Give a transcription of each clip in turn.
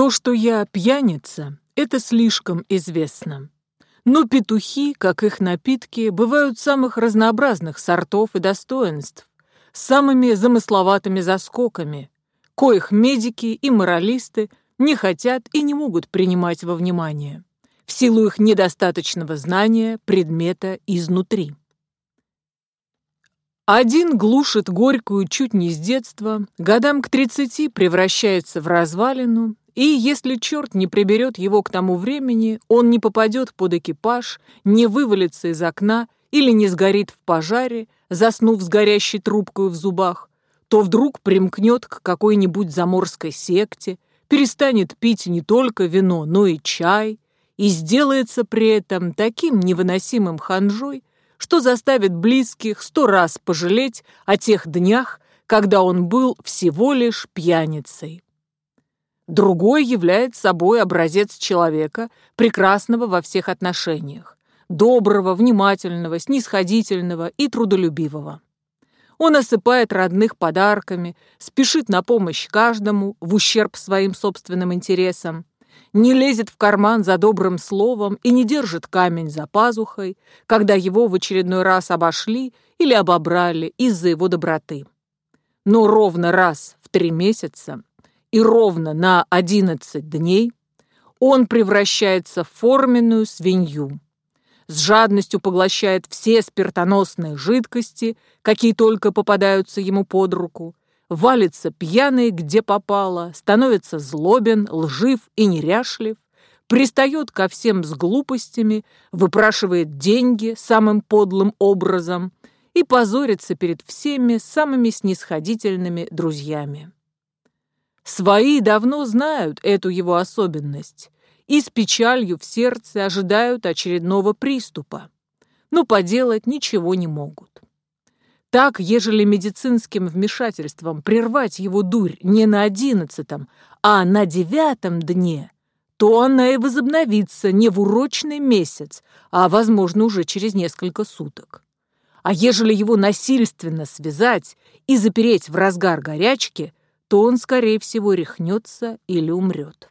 То, что я пьяница, это слишком известно. Но петухи, как их напитки, бывают самых разнообразных сортов и достоинств, самыми замысловатыми заскоками, коих медики и моралисты не хотят и не могут принимать во внимание, в силу их недостаточного знания предмета изнутри. Один глушит горькую чуть не с детства, годам к тридцати превращается в развалину, и если черт не приберет его к тому времени, он не попадет под экипаж, не вывалится из окна или не сгорит в пожаре, заснув с горящей трубкой в зубах, то вдруг примкнет к какой-нибудь заморской секте, перестанет пить не только вино, но и чай, и сделается при этом таким невыносимым ханжой, что заставит близких сто раз пожалеть о тех днях, когда он был всего лишь пьяницей. Другой является собой образец человека, прекрасного во всех отношениях, доброго, внимательного, снисходительного и трудолюбивого. Он осыпает родных подарками, спешит на помощь каждому в ущерб своим собственным интересам, не лезет в карман за добрым словом и не держит камень за пазухой, когда его в очередной раз обошли или обобрали из-за его доброты. Но ровно раз в три месяца и ровно на одиннадцать дней он превращается в форменную свинью. С жадностью поглощает все спиртоносные жидкости, какие только попадаются ему под руку, валится пьяный, где попало, становится злобен, лжив и неряшлив, пристает ко всем с глупостями, выпрашивает деньги самым подлым образом и позорится перед всеми самыми снисходительными друзьями. Свои давно знают эту его особенность и с печалью в сердце ожидают очередного приступа, но поделать ничего не могут. Так, ежели медицинским вмешательством прервать его дурь не на одиннадцатом, а на девятом дне, то она и возобновится не в урочный месяц, а, возможно, уже через несколько суток. А ежели его насильственно связать и запереть в разгар горячки, то он, скорее всего, рехнется или умрет.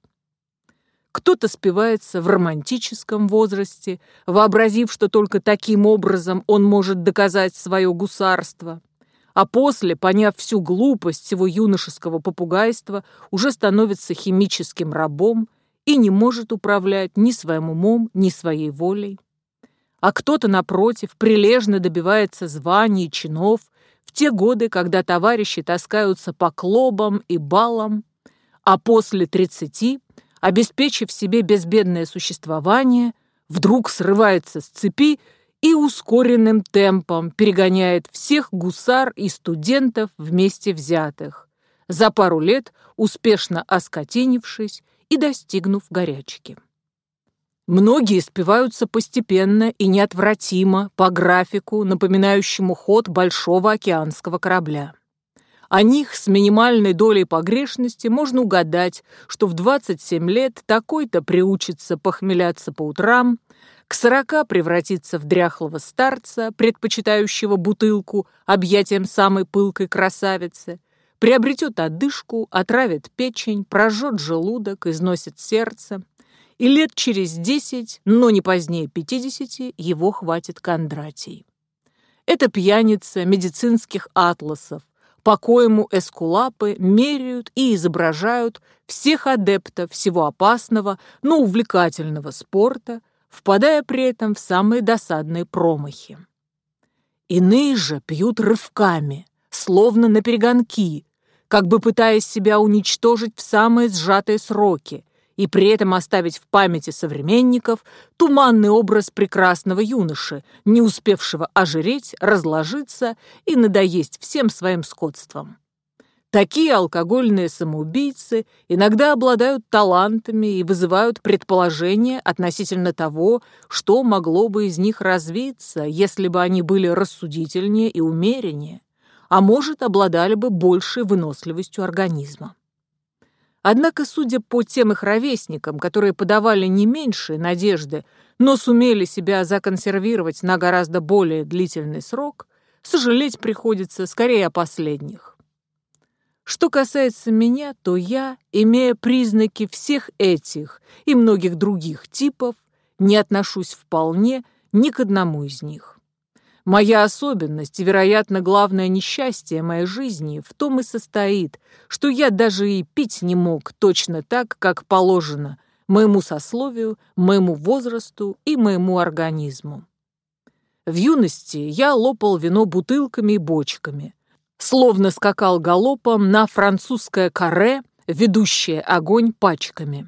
Кто-то спивается в романтическом возрасте, вообразив, что только таким образом он может доказать свое гусарство. А после, поняв всю глупость его юношеского попугайства, уже становится химическим рабом и не может управлять ни своим умом, ни своей волей. А кто-то, напротив, прилежно добивается званий и чинов в те годы, когда товарищи таскаются по клубам и балам, а после тридцати обеспечив себе безбедное существование, вдруг срывается с цепи и ускоренным темпом перегоняет всех гусар и студентов вместе взятых, за пару лет успешно оскотинившись и достигнув горячки. Многие спиваются постепенно и неотвратимо по графику, напоминающему ход большого океанского корабля. О них с минимальной долей погрешности можно угадать, что в 27 лет такой-то приучится похмеляться по утрам, к 40 превратится в дряхлого старца, предпочитающего бутылку объятием самой пылкой красавицы, приобретет одышку, отравит печень, прожжет желудок, износит сердце, и лет через 10, но не позднее 50, его хватит Кондратий. Это пьяница медицинских атласов, по коему эскулапы меряют и изображают всех адептов всего опасного, но увлекательного спорта, впадая при этом в самые досадные промахи. Иные же пьют рывками, словно на перегонки, как бы пытаясь себя уничтожить в самые сжатые сроки, и при этом оставить в памяти современников туманный образ прекрасного юноши, не успевшего ожиреть, разложиться и надоесть всем своим скотством. Такие алкогольные самоубийцы иногда обладают талантами и вызывают предположения относительно того, что могло бы из них развиться, если бы они были рассудительнее и умереннее, а может, обладали бы большей выносливостью организма. Однако, судя по тем их ровесникам, которые подавали не меньшие надежды, но сумели себя законсервировать на гораздо более длительный срок, сожалеть приходится скорее о последних. Что касается меня, то я, имея признаки всех этих и многих других типов, не отношусь вполне ни к одному из них. Моя особенность и, вероятно, главное несчастье моей жизни в том и состоит, что я даже и пить не мог точно так, как положено моему сословию, моему возрасту и моему организму. В юности я лопал вино бутылками и бочками, словно скакал галопом на французское каре, ведущее огонь пачками.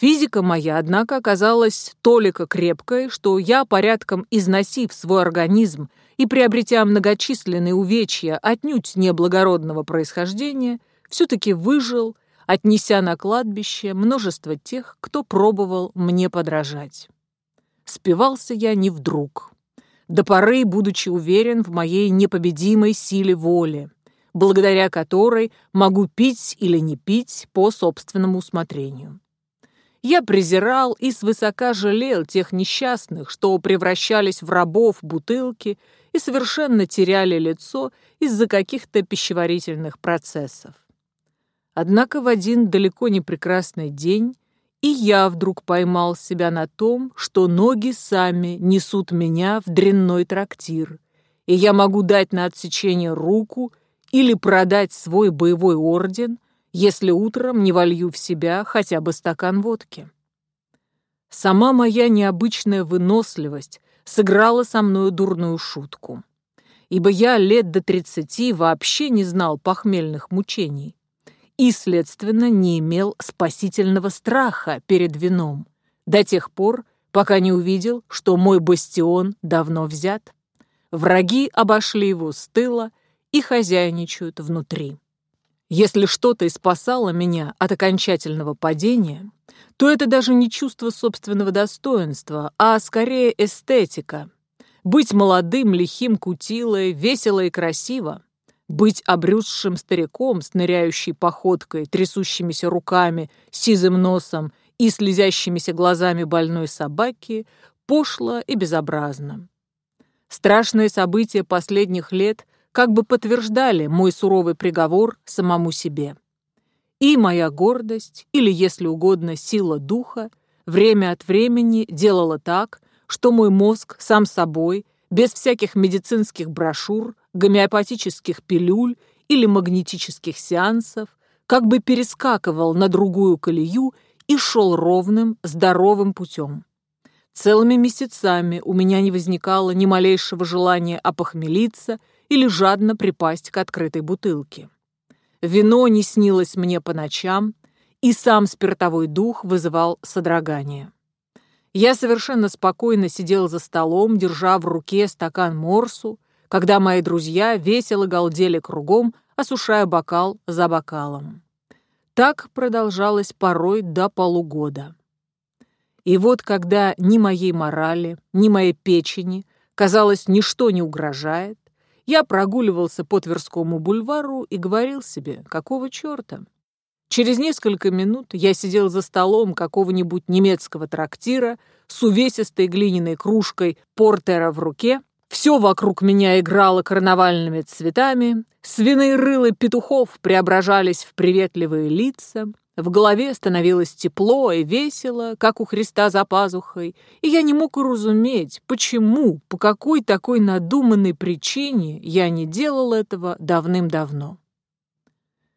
Физика моя, однако, оказалась толико крепкой, что я, порядком износив свой организм и приобретя многочисленные увечья отнюдь неблагородного происхождения, все-таки выжил, отнеся на кладбище множество тех, кто пробовал мне подражать. Спивался я не вдруг, до поры будучи уверен в моей непобедимой силе воли, благодаря которой могу пить или не пить по собственному усмотрению. Я презирал и свысока жалел тех несчастных, что превращались в рабов бутылки и совершенно теряли лицо из-за каких-то пищеварительных процессов. Однако в один далеко не прекрасный день и я вдруг поймал себя на том, что ноги сами несут меня в дрянной трактир, и я могу дать на отсечение руку или продать свой боевой орден — если утром не волью в себя хотя бы стакан водки. Сама моя необычная выносливость сыграла со мною дурную шутку, ибо я лет до тридцати вообще не знал похмельных мучений и, следственно, не имел спасительного страха перед вином до тех пор, пока не увидел, что мой бастион давно взят. Враги обошли его с тыла и хозяйничают внутри. Если что-то и спасало меня от окончательного падения, то это даже не чувство собственного достоинства, а скорее эстетика. Быть молодым, лихим кутилой, весело и красиво. Быть обрюзшим стариком с ныряющей походкой, трясущимися руками, сизым носом и слезящимися глазами больной собаки пошло и безобразно. Страшные события последних лет как бы подтверждали мой суровый приговор самому себе. И моя гордость, или, если угодно, сила духа, время от времени делала так, что мой мозг сам собой, без всяких медицинских брошюр, гомеопатических пилюль или магнетических сеансов, как бы перескакивал на другую колею и шел ровным, здоровым путем. Целыми месяцами у меня не возникало ни малейшего желания опохмелиться или жадно припасть к открытой бутылке. Вино не снилось мне по ночам, и сам спиртовой дух вызывал содрогание. Я совершенно спокойно сидел за столом, держа в руке стакан морсу, когда мои друзья весело галдели кругом, осушая бокал за бокалом. Так продолжалось порой до полугода. И вот когда ни моей морали, ни моей печени, казалось, ничто не угрожает, я прогуливался по Тверскому бульвару и говорил себе, какого черта? Через несколько минут я сидел за столом какого-нибудь немецкого трактира с увесистой глиняной кружкой портера в руке. Все вокруг меня играло карнавальными цветами, свиные рылы петухов преображались в приветливые лица, в голове становилось тепло и весело, как у Христа за пазухой, и я не мог уразуметь, почему, по какой такой надуманной причине я не делал этого давным-давно.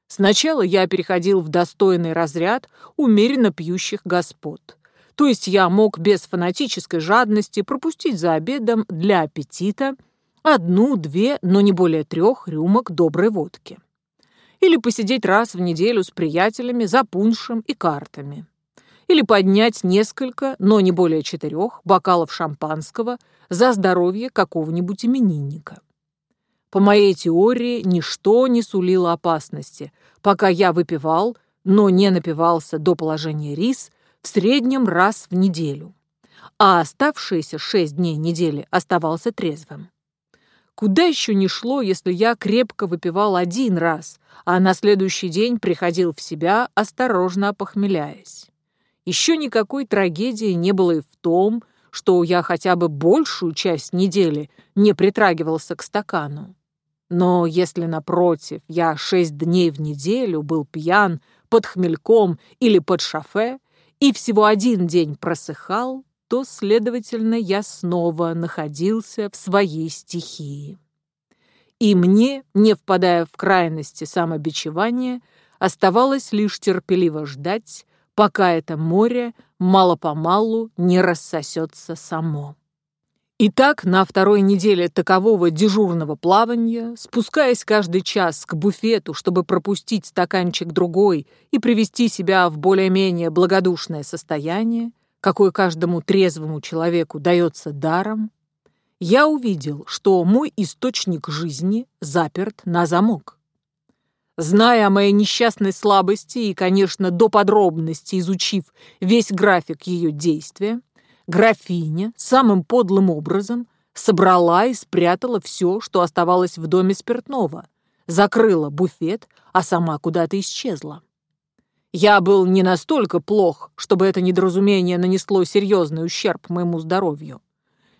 Сначала я переходил в достойный разряд умеренно пьющих господ. То есть я мог без фанатической жадности пропустить за обедом для аппетита одну, две, но не более трех рюмок доброй водки или посидеть раз в неделю с приятелями за пуншем и картами, или поднять несколько, но не более четырех, бокалов шампанского за здоровье какого-нибудь именинника. По моей теории, ничто не сулило опасности, пока я выпивал, но не напивался до положения рис в среднем раз в неделю, а оставшиеся шесть дней недели оставался трезвым. Куда еще не шло, если я крепко выпивал один раз, а на следующий день приходил в себя, осторожно опохмеляясь. Еще никакой трагедии не было и в том, что я хотя бы большую часть недели не притрагивался к стакану. Но если, напротив, я шесть дней в неделю был пьян, под хмельком или под шофе, и всего один день просыхал, то, следовательно, я снова находился в своей стихии. И мне, не впадая в крайности самобичевания, оставалось лишь терпеливо ждать, пока это море мало-помалу не рассосется само. Итак, на второй неделе такового дежурного плавания, спускаясь каждый час к буфету, чтобы пропустить стаканчик другой и привести себя в более-менее благодушное состояние, какое каждому трезвому человеку дается даром, я увидел, что мой источник жизни заперт на замок. Зная о моей несчастной слабости и, конечно, до подробности изучив весь график ее действия, графиня самым подлым образом собрала и спрятала все, что оставалось в доме спиртного, закрыла буфет, а сама куда-то исчезла. Я был не настолько плох, чтобы это недоразумение нанесло серьезный ущерб моему здоровью.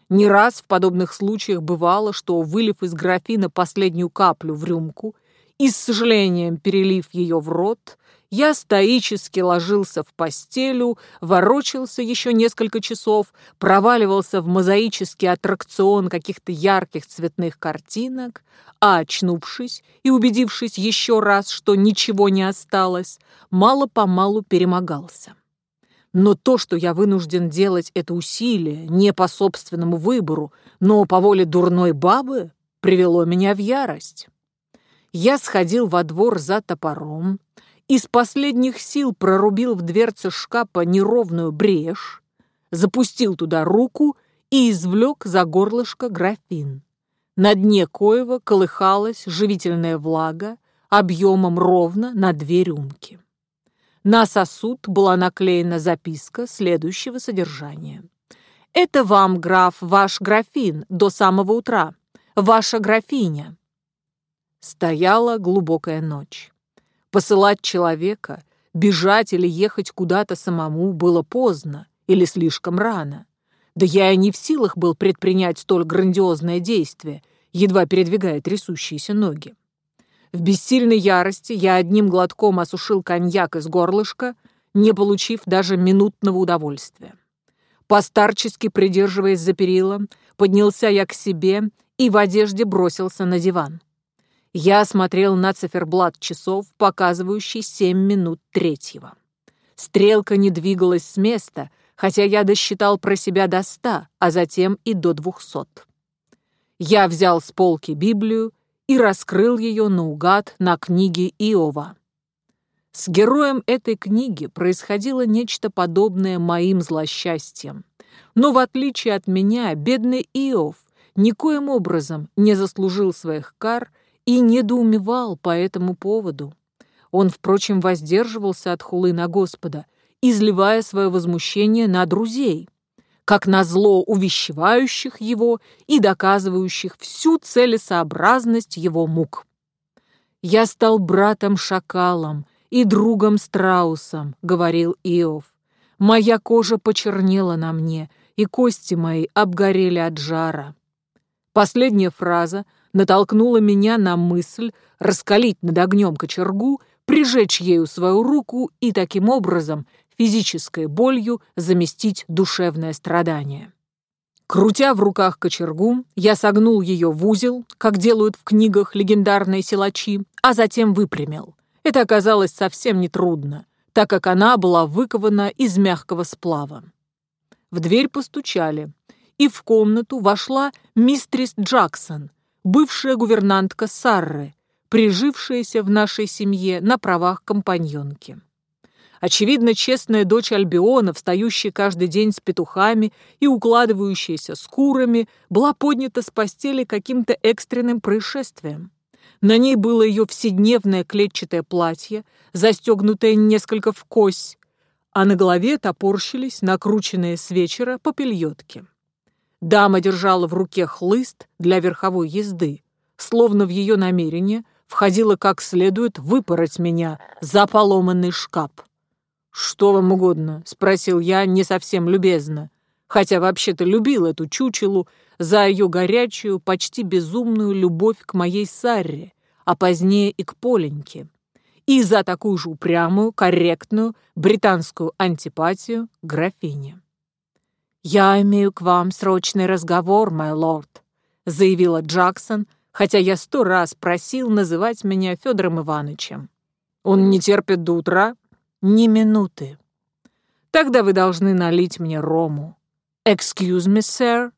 Не раз в подобных случаях бывало, что, вылив из графина последнюю каплю в рюмку и с сожалением перелив ее в рот, я стоически ложился в постелю, ворочался еще несколько часов, проваливался в мозаический аттракцион каких-то ярких цветных картинок, а, очнувшись и убедившись еще раз, что ничего не осталось, мало-помалу перемогался. Но то, что я вынужден делать это усилие не по собственному выбору, но по воле дурной бабы, привело меня в ярость. Я сходил во двор за топором, из последних сил прорубил в дверце шкафа неровную брешь, запустил туда руку и извлек за горлышко графин. На дне коева колыхалась живительная влага объемом ровно на две рюмки. На сосуд была наклеена записка следующего содержания. «Это вам, граф, ваш графин до самого утра. Ваша графиня». Стояла глубокая ночь. Посылать человека, бежать или ехать куда-то самому было поздно или слишком рано. Да я и не в силах был предпринять столь грандиозное действие, едва передвигая трясущиеся ноги. В бессильной ярости я одним глотком осушил коньяк из горлышка, не получив даже минутного удовольствия. Постарчески придерживаясь за перила, поднялся я к себе и в одежде бросился на диван. Я смотрел на циферблат часов, показывающий семь минут третьего. Стрелка не двигалась с места, хотя я досчитал про себя до ста, а затем и до двухсот. Я взял с полки Библию и раскрыл ее наугад на книге Иова. С героем этой книги происходило нечто подобное моим злосчастьям. Но в отличие от меня, бедный Иов никоим образом не заслужил своих кар и недоумевал по этому поводу. Он, впрочем, воздерживался от хулы на Господа, изливая свое возмущение на друзей, как на зло увещевающих его и доказывающих всю целесообразность его мук. «Я стал братом-шакалом и другом-страусом», — говорил Иов. «Моя кожа почернела на мне, и кости мои обгорели от жара». Последняя фраза натолкнула меня на мысль раскалить над огнем кочергу, прижечь ею свою руку и таким образом физической болью заместить душевное страдание. Крутя в руках кочергу, я согнул ее в узел, как делают в книгах легендарные силачи, а затем выпрямил. Это оказалось совсем нетрудно, так как она была выкована из мягкого сплава. В дверь постучали, и в комнату вошла мистрис Джексон, бывшая гувернантка Сарры, прижившаяся в нашей семье на правах компаньонки. Очевидно, честная дочь Альбиона, встающая каждый день с петухами и укладывающаяся с курами, была поднята с постели каким-то экстренным происшествием. На ней было ее вседневное клетчатое платье, застегнутое несколько в кось, а на голове топорщились накрученные с вечера попельотки. Дама держала в руке хлыст для верховой езды, словно в ее намерение входило как следует выпороть меня за поломанный шкаф. «Что вам угодно?» — спросил я не совсем любезно, хотя вообще-то любил эту чучелу за ее горячую, почти безумную любовь к моей Сарре, а позднее и к Поленьке, и за такую же упрямую, корректную британскую антипатию графине. «Я имею к вам срочный разговор, мой лорд», заявила Джексон, хотя я сто раз просил называть меня Федором Ивановичем. «Он не терпит до утра?» «Ни минуты». «Тогда вы должны налить мне рому». «Excuse me, sir?»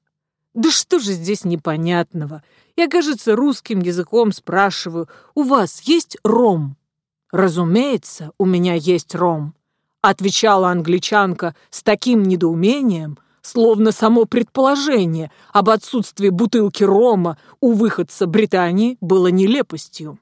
«Да что же здесь непонятного? Я, кажется, русским языком спрашиваю, у вас есть ром?» «Разумеется, у меня есть ром», — отвечала англичанка с таким недоумением, словно само предположение об отсутствии бутылки рома у выходца Британии было нелепостью.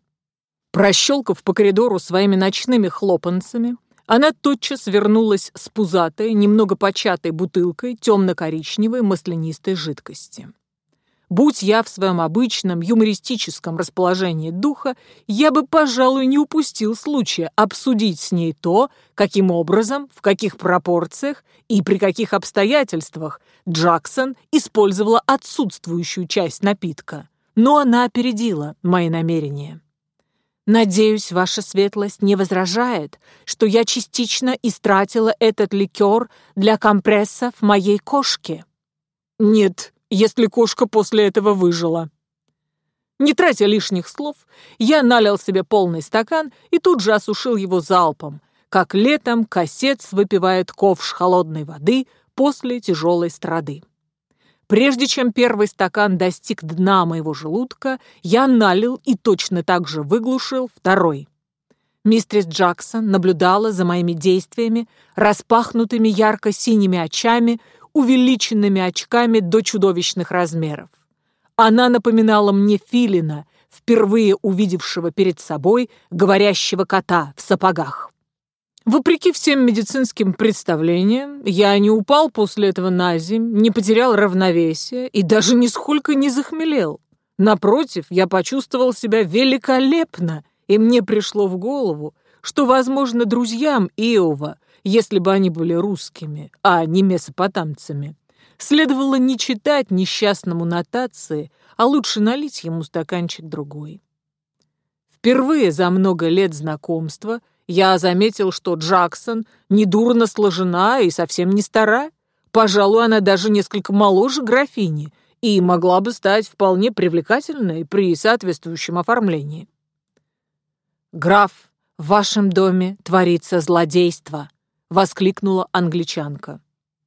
Прощелкав по коридору своими ночными хлопанцами, она тотчас вернулась с пузатой, немного початой бутылкой темно-коричневой маслянистой жидкости. Будь я в своем обычном юмористическом расположении духа, я бы, пожалуй, не упустил случая обсудить с ней то, каким образом, в каких пропорциях и при каких обстоятельствах Джексон использовала отсутствующую часть напитка. Но она опередила мои намерения. «Надеюсь, ваша светлость не возражает, что я частично истратила этот ликер для компрессов моей кошки?» «Нет», если кошка после этого выжила. Не тратя лишних слов, я налил себе полный стакан и тут же осушил его залпом, как летом косец выпивает ковш холодной воды после тяжелой страды. Прежде чем первый стакан достиг дна моего желудка, я налил и точно так же выглушил второй. Мистерис Джексон наблюдала за моими действиями распахнутыми ярко-синими очами, увеличенными очками до чудовищных размеров. Она напоминала мне филина, впервые увидевшего перед собой говорящего кота в сапогах. Вопреки всем медицинским представлениям, я не упал после этого на земь, не потерял равновесие и даже нисколько не захмелел. Напротив, я почувствовал себя великолепно, и мне пришло в голову, что, возможно, друзьям Иова если бы они были русскими, а не месопотамцами. Следовало не читать несчастному нотации, а лучше налить ему стаканчик другой. Впервые за много лет знакомства я заметил, что Джексон недурно сложена и совсем не стара. Пожалуй, она даже несколько моложе графини и могла бы стать вполне привлекательной при соответствующем оформлении. «Граф, в вашем доме творится злодейство», воскликнула англичанка.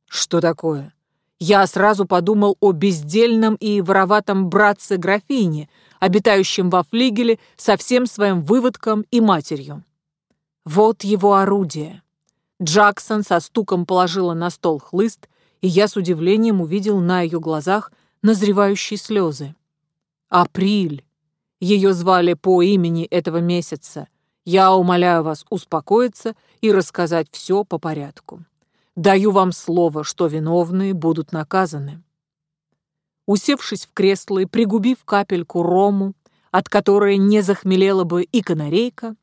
Что такое? Я сразу подумал о бездельном и вороватом братце графине, обитающем во флигеле со всем своим выводком и матерью. Вот его орудие. Джексон со стуком положила на стол хлыст, и я с удивлением увидел на ее глазах назревающие слезы. Априль. Ее звали по имени этого месяца, я умоляю вас успокоиться и рассказать все по порядку. Даю вам слово, что виновные будут наказаны». Усевшись в кресло и пригубив капельку рому, от которой не захмелела бы и канарейка,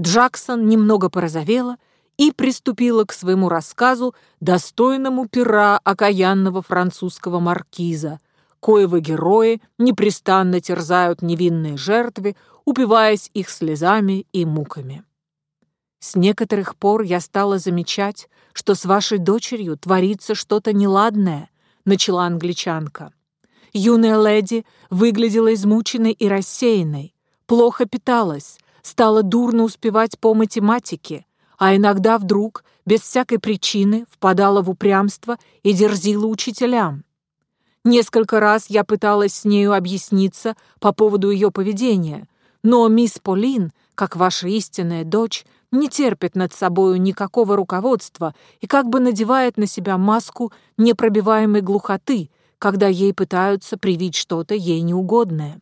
Джексон немного порозовела и приступила к своему рассказу, достойному пера окаянного французского маркиза, коего герои непрестанно терзают невинные жертвы, упиваясь их слезами и муками. С некоторых пор я стала замечать, что с вашей дочерью творится что-то неладное, начала англичанка. Юная леди выглядела измученной и рассеянной, плохо питалась, стала дурно успевать по математике, а иногда вдруг, без всякой причины, впадала в упрямство и дерзила учителям. Несколько раз я пыталась с нею объясниться по поводу ее поведения, но мисс Полин, как ваша истинная дочь, не терпит над собою никакого руководства и как бы надевает на себя маску непробиваемой глухоты, когда ей пытаются привить что-то ей неугодное.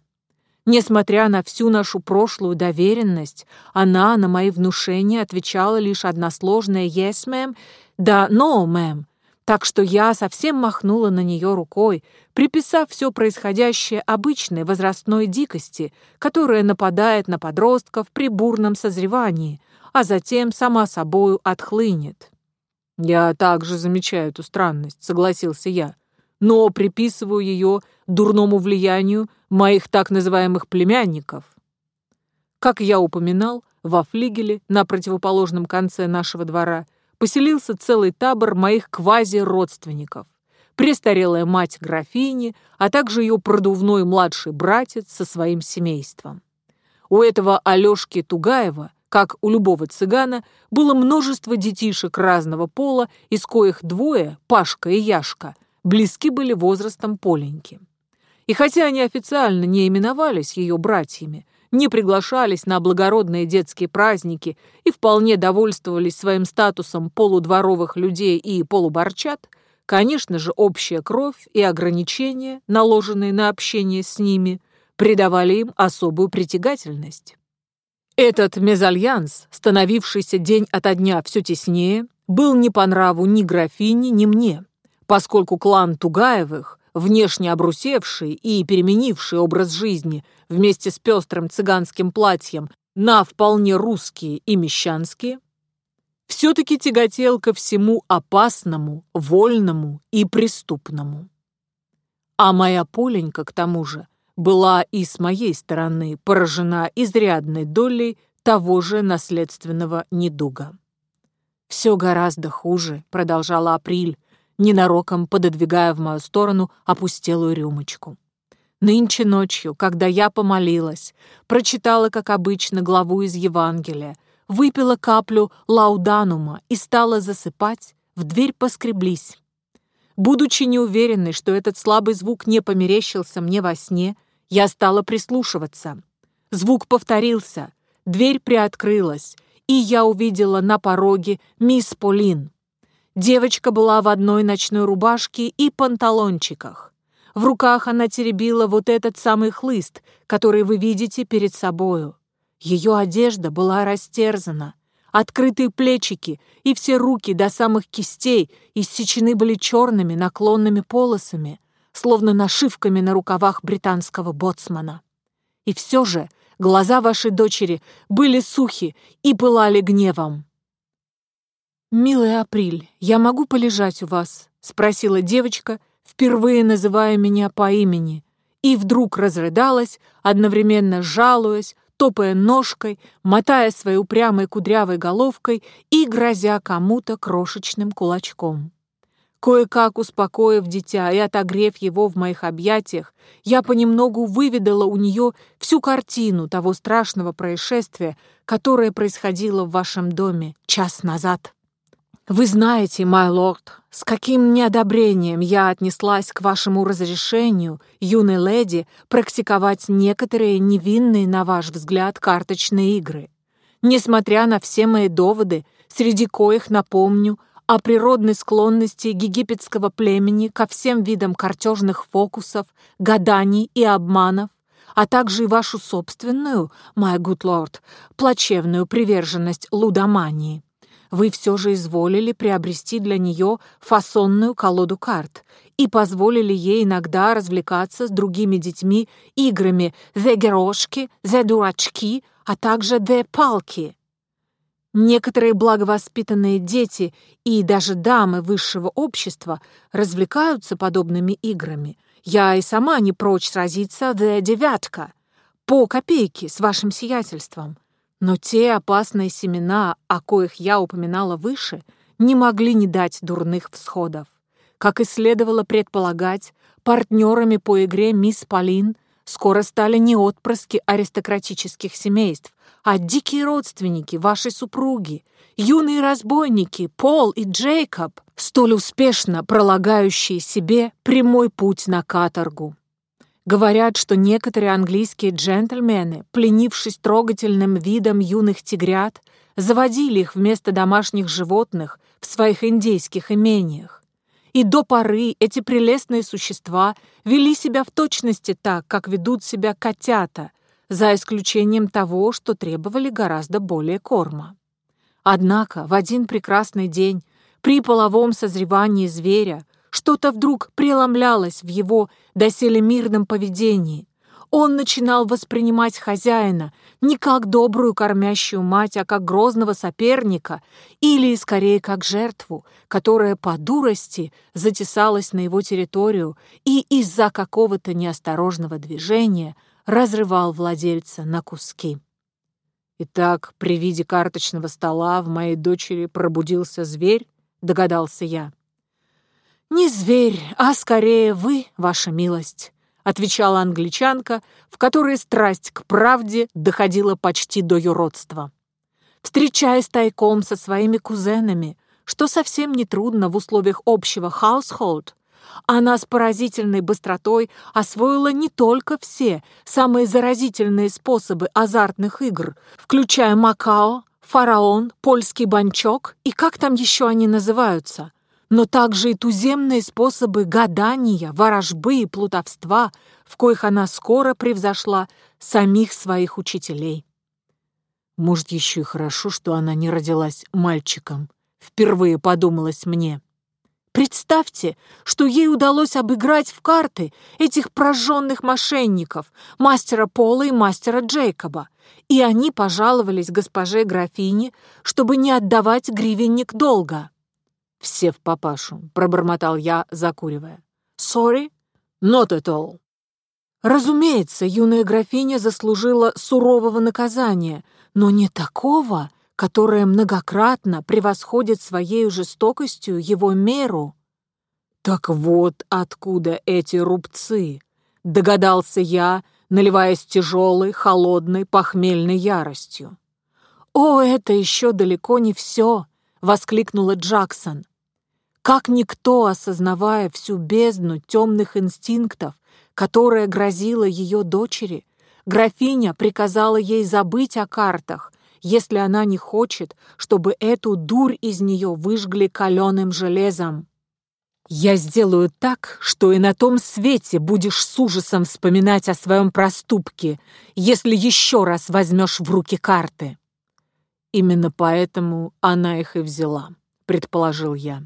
Несмотря на всю нашу прошлую доверенность, она на мои внушения отвечала лишь односложное «yes, мэм», да «no, мэм», так что я совсем махнула на нее рукой, приписав все происходящее обычной возрастной дикости, которая нападает на подростков при бурном созревании, а затем сама собою отхлынет. «Я также замечаю эту странность», — согласился я, «но приписываю ее дурному влиянию моих так называемых племянников». Как я упоминал, во флигеле на противоположном конце нашего двора поселился целый табор моих квази-родственников. Престарелая мать графини, а также ее продувной младший братец со своим семейством. У этого Алешки Тугаева, как у любого цыгана, было множество детишек разного пола, из коих двое, Пашка и Яшка, близки были возрастом Поленьки. И хотя они официально не именовались ее братьями, не приглашались на благородные детские праздники и вполне довольствовались своим статусом полудворовых людей и полуборчат, конечно же, общая кровь и ограничения, наложенные на общение с ними, придавали им особую притягательность. Этот мезальянс, становившийся день ото дня все теснее, был не по нраву ни графине, ни мне, поскольку клан Тугаевых, внешне обрусевший и переменивший образ жизни вместе с пестрым цыганским платьем на вполне русские и мещанские, все-таки тяготел ко всему опасному, вольному и преступному. А моя Поленька, к тому же, была и с моей стороны поражена изрядной долей того же наследственного недуга. «Все гораздо хуже», — продолжала Априль, ненароком пододвигая в мою сторону опустелую рюмочку. Нынче ночью, когда я помолилась, прочитала, как обычно, главу из Евангелия, выпила каплю лауданума и стала засыпать, в дверь поскреблись. Будучи неуверенной, что этот слабый звук не померещился мне во сне, я стала прислушиваться. Звук повторился, дверь приоткрылась, и я увидела на пороге мисс Полин. Девочка была в одной ночной рубашке и панталончиках. В руках она теребила вот этот самый хлыст, который вы видите перед собою. Ее одежда была растерзана, открытые плечики и все руки до самых кистей иссечены были черными наклонными полосами, словно нашивками на рукавах британского боцмана. И все же глаза вашей дочери были сухи и пылали гневом. «Милая Априль, я могу полежать у вас?» — спросила девочка, впервые называя меня по имени, и вдруг разрыдалась, одновременно жалуясь, топая ножкой, мотая своей упрямой кудрявой головкой и грозя кому-то крошечным кулачком. Кое-как успокоив дитя и отогрев его в моих объятиях, я понемногу выведала у нее всю картину того страшного происшествия, которое происходило в вашем доме час назад. Вы знаете, мой лорд, с каким неодобрением я отнеслась к вашему разрешению, юной леди, практиковать некоторые невинные, на ваш взгляд, карточные игры. Несмотря на все мои доводы, среди коих, напомню, о природной склонности египетского племени ко всем видам картежных фокусов, гаданий и обманов, а также и вашу собственную, my good lord, плачевную приверженность лудомании. Вы все же изволили приобрести для нее фасонную колоду карт и позволили ей иногда развлекаться с другими детьми играми «The герошки», «The дурачки», а также «The палки». Некоторые благовоспитанные дети и даже дамы высшего общества развлекаются подобными играми. Я и сама не прочь сразиться в девятка, по копейке с вашим сиятельством. Но те опасные семена, о коих я упоминала выше, не могли не дать дурных всходов. Как и следовало предполагать, партнерами по игре «Мисс Полин» скоро стали не отпрыски аристократических семейств, а дикие родственники вашей супруги, юные разбойники Пол и Джейкоб, столь успешно пролагающие себе прямой путь на каторгу. Говорят, что некоторые английские джентльмены, пленившись трогательным видом юных тигрят, заводили их вместо домашних животных в своих индейских имениях. И до поры эти прелестные существа вели себя в точности так, как ведут себя котята, за исключением того, что требовали гораздо более корма. Однако в один прекрасный день при половом созревании зверя что-то вдруг преломлялось в его доселе мирном поведении. Он начинал воспринимать хозяина не как добрую кормящую мать, а как грозного соперника или, скорее, как жертву, которая по дурости затесалась на его территорию и из-за какого-то неосторожного движения разрывал владельца на куски. Итак, при виде карточного стола в моей дочери пробудился зверь, догадался я. «Не зверь, а скорее вы, ваша милость», — отвечала англичанка, в которой страсть к правде доходила почти до юродства. Встречаясь тайком со своими кузенами, что совсем нетрудно в условиях общего household, она с поразительной быстротой освоила не только все самые заразительные способы азартных игр, включая Макао, фараон, польский банчок и как там еще они называются — но также и туземные способы гадания, ворожбы и плутовства, в коих она скоро превзошла самих своих учителей. Может, еще и хорошо, что она не родилась мальчиком. Впервые подумалось мне. Представьте, что ей удалось обыграть в карты этих прожженных мошенников, мастера Пола и мастера Джейкоба, и они пожаловались госпоже графине, чтобы не отдавать гривенник долга. «Все в папашу», — пробормотал я, закуривая. «Sorry? Not at all». Разумеется, юная графиня заслужила сурового наказания, но не такого, которое многократно превосходит своей жестокостью его меру. «Так вот откуда эти рубцы», — догадался я, наливаясь тяжелой, холодной, похмельной яростью. «О, это еще далеко не все!» — воскликнула Джексон. Как никто, осознавая всю бездну темных инстинктов, которая грозила ее дочери, графиня приказала ей забыть о картах, если она не хочет, чтобы эту дурь из нее выжгли каленым железом. «Я сделаю так, что и на том свете будешь с ужасом вспоминать о своем проступке, если еще раз возьмешь в руки карты». Именно поэтому она их и взяла, предположил я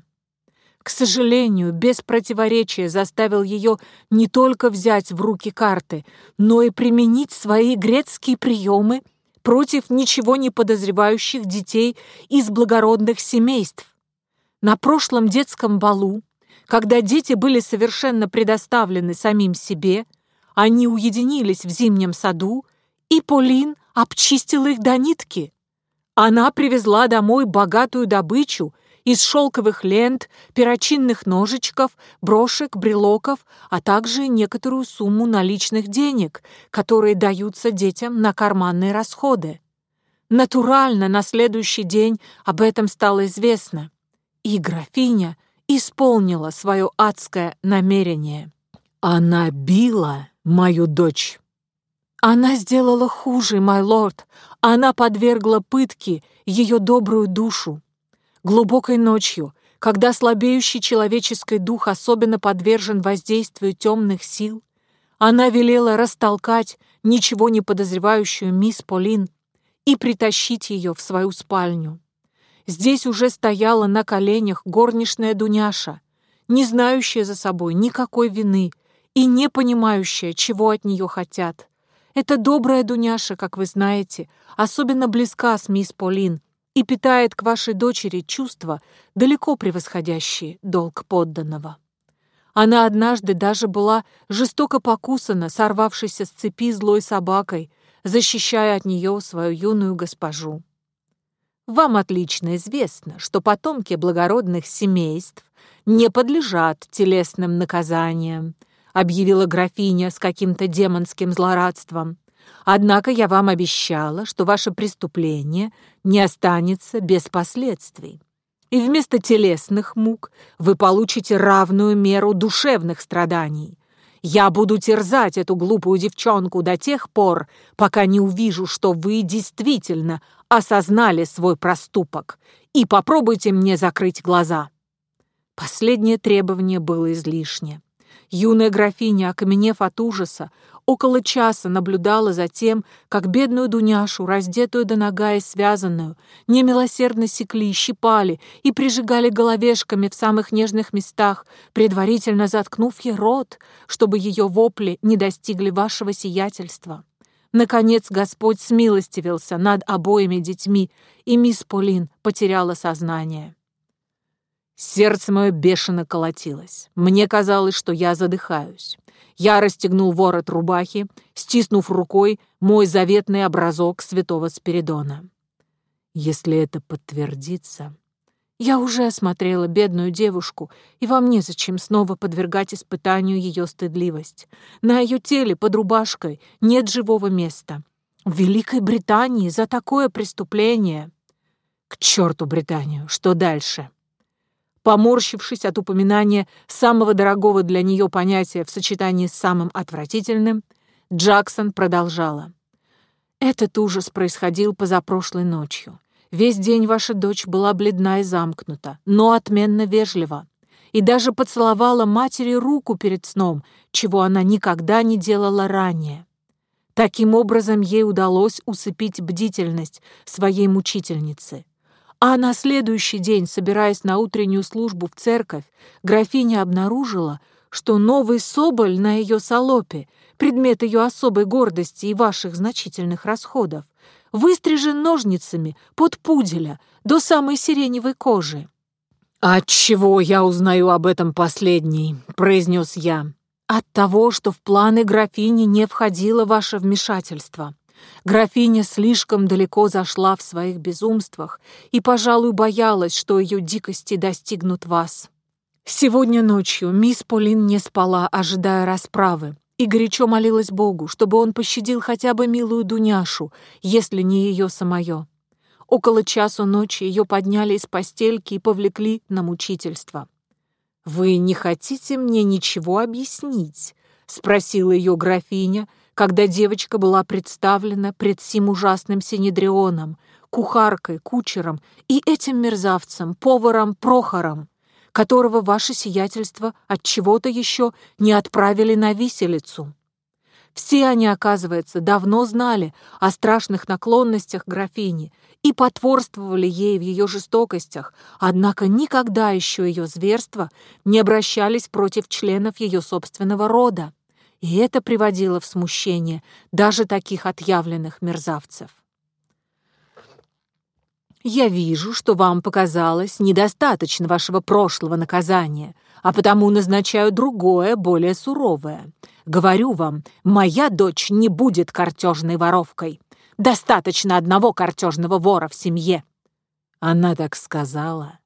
к сожалению, без противоречия заставил ее не только взять в руки карты, но и применить свои грецкие приемы против ничего не подозревающих детей из благородных семейств. На прошлом детском балу, когда дети были совершенно предоставлены самим себе, они уединились в зимнем саду, и Полин обчистила их до нитки. Она привезла домой богатую добычу из шелковых лент, перочинных ножичков, брошек, брелоков, а также некоторую сумму наличных денег, которые даются детям на карманные расходы. Натурально на следующий день об этом стало известно, и графиня исполнила свое адское намерение. Она била мою дочь. Она сделала хуже, мой лорд. Она подвергла пытке ее добрую душу. Глубокой ночью, когда слабеющий человеческий дух особенно подвержен воздействию темных сил, она велела растолкать ничего не подозревающую мисс Полин и притащить ее в свою спальню. Здесь уже стояла на коленях горничная Дуняша, не знающая за собой никакой вины и не понимающая, чего от нее хотят. Эта добрая Дуняша, как вы знаете, особенно близка с мисс Полин и питает к вашей дочери чувства, далеко превосходящие долг подданного. Она однажды даже была жестоко покусана, сорвавшейся с цепи злой собакой, защищая от нее свою юную госпожу. Вам отлично известно, что потомки благородных семейств не подлежат телесным наказаниям, объявила графиня с каким-то демонским злорадством. Однако я вам обещала, что ваше преступление не останется без последствий. И вместо телесных мук вы получите равную меру душевных страданий. Я буду терзать эту глупую девчонку до тех пор, пока не увижу, что вы действительно осознали свой проступок, и попробуйте мне закрыть глаза». Последнее требование было излишне. Юная графиня, окаменев от ужаса, Около часа наблюдала за тем, как бедную Дуняшу, раздетую до нога и связанную, немилосердно секли, щипали и прижигали головешками в самых нежных местах, предварительно заткнув ей рот, чтобы ее вопли не достигли вашего сиятельства. Наконец Господь смилостивился над обоими детьми, и мисс Полин потеряла сознание. Сердце мое бешено колотилось. Мне казалось, что я задыхаюсь. Я расстегнул ворот рубахи, стиснув рукой мой заветный образок святого Спиридона. Если это подтвердится... Я уже осмотрела бедную девушку, и вам незачем снова подвергать испытанию ее стыдливость. На ее теле под рубашкой нет живого места. В Великой Британии за такое преступление... К черту Британию! Что дальше? Поморщившись от упоминания самого дорогого для нее понятия в сочетании с самым отвратительным, Джексон продолжала. «Этот ужас происходил позапрошлой ночью. Весь день ваша дочь была бледна и замкнута, но отменно вежлива, и даже поцеловала матери руку перед сном, чего она никогда не делала ранее. Таким образом ей удалось усыпить бдительность своей мучительницы. А на следующий день, собираясь на утреннюю службу в церковь, графиня обнаружила, что новый соболь на ее салопе, предмет ее особой гордости и ваших значительных расходов, выстрижен ножницами под пуделя до самой сиреневой кожи. «От чего я узнаю об этом последней?» — произнес я. «От того, что в планы графини не входило ваше вмешательство. Графиня слишком далеко зашла в своих безумствах и, пожалуй, боялась, что ее дикости достигнут вас. Сегодня ночью мисс Полин не спала, ожидая расправы, и горячо молилась Богу, чтобы он пощадил хотя бы милую Дуняшу, если не ее самое. Около часу ночи ее подняли из постельки и повлекли на мучительство. «Вы не хотите мне ничего объяснить?» — спросила ее графиня, когда девочка была представлена пред сим ужасным синедрионом, кухаркой, кучером и этим мерзавцем, поваром Прохором, которого ваше сиятельство от чего-то еще не отправили на виселицу. Все они, оказывается, давно знали о страшных наклонностях графини и потворствовали ей в ее жестокостях, однако никогда еще ее зверства не обращались против членов ее собственного рода и это приводило в смущение даже таких отъявленных мерзавцев. «Я вижу, что вам показалось недостаточно вашего прошлого наказания, а потому назначаю другое, более суровое. Говорю вам, моя дочь не будет картежной воровкой. Достаточно одного картежного вора в семье». Она так сказала.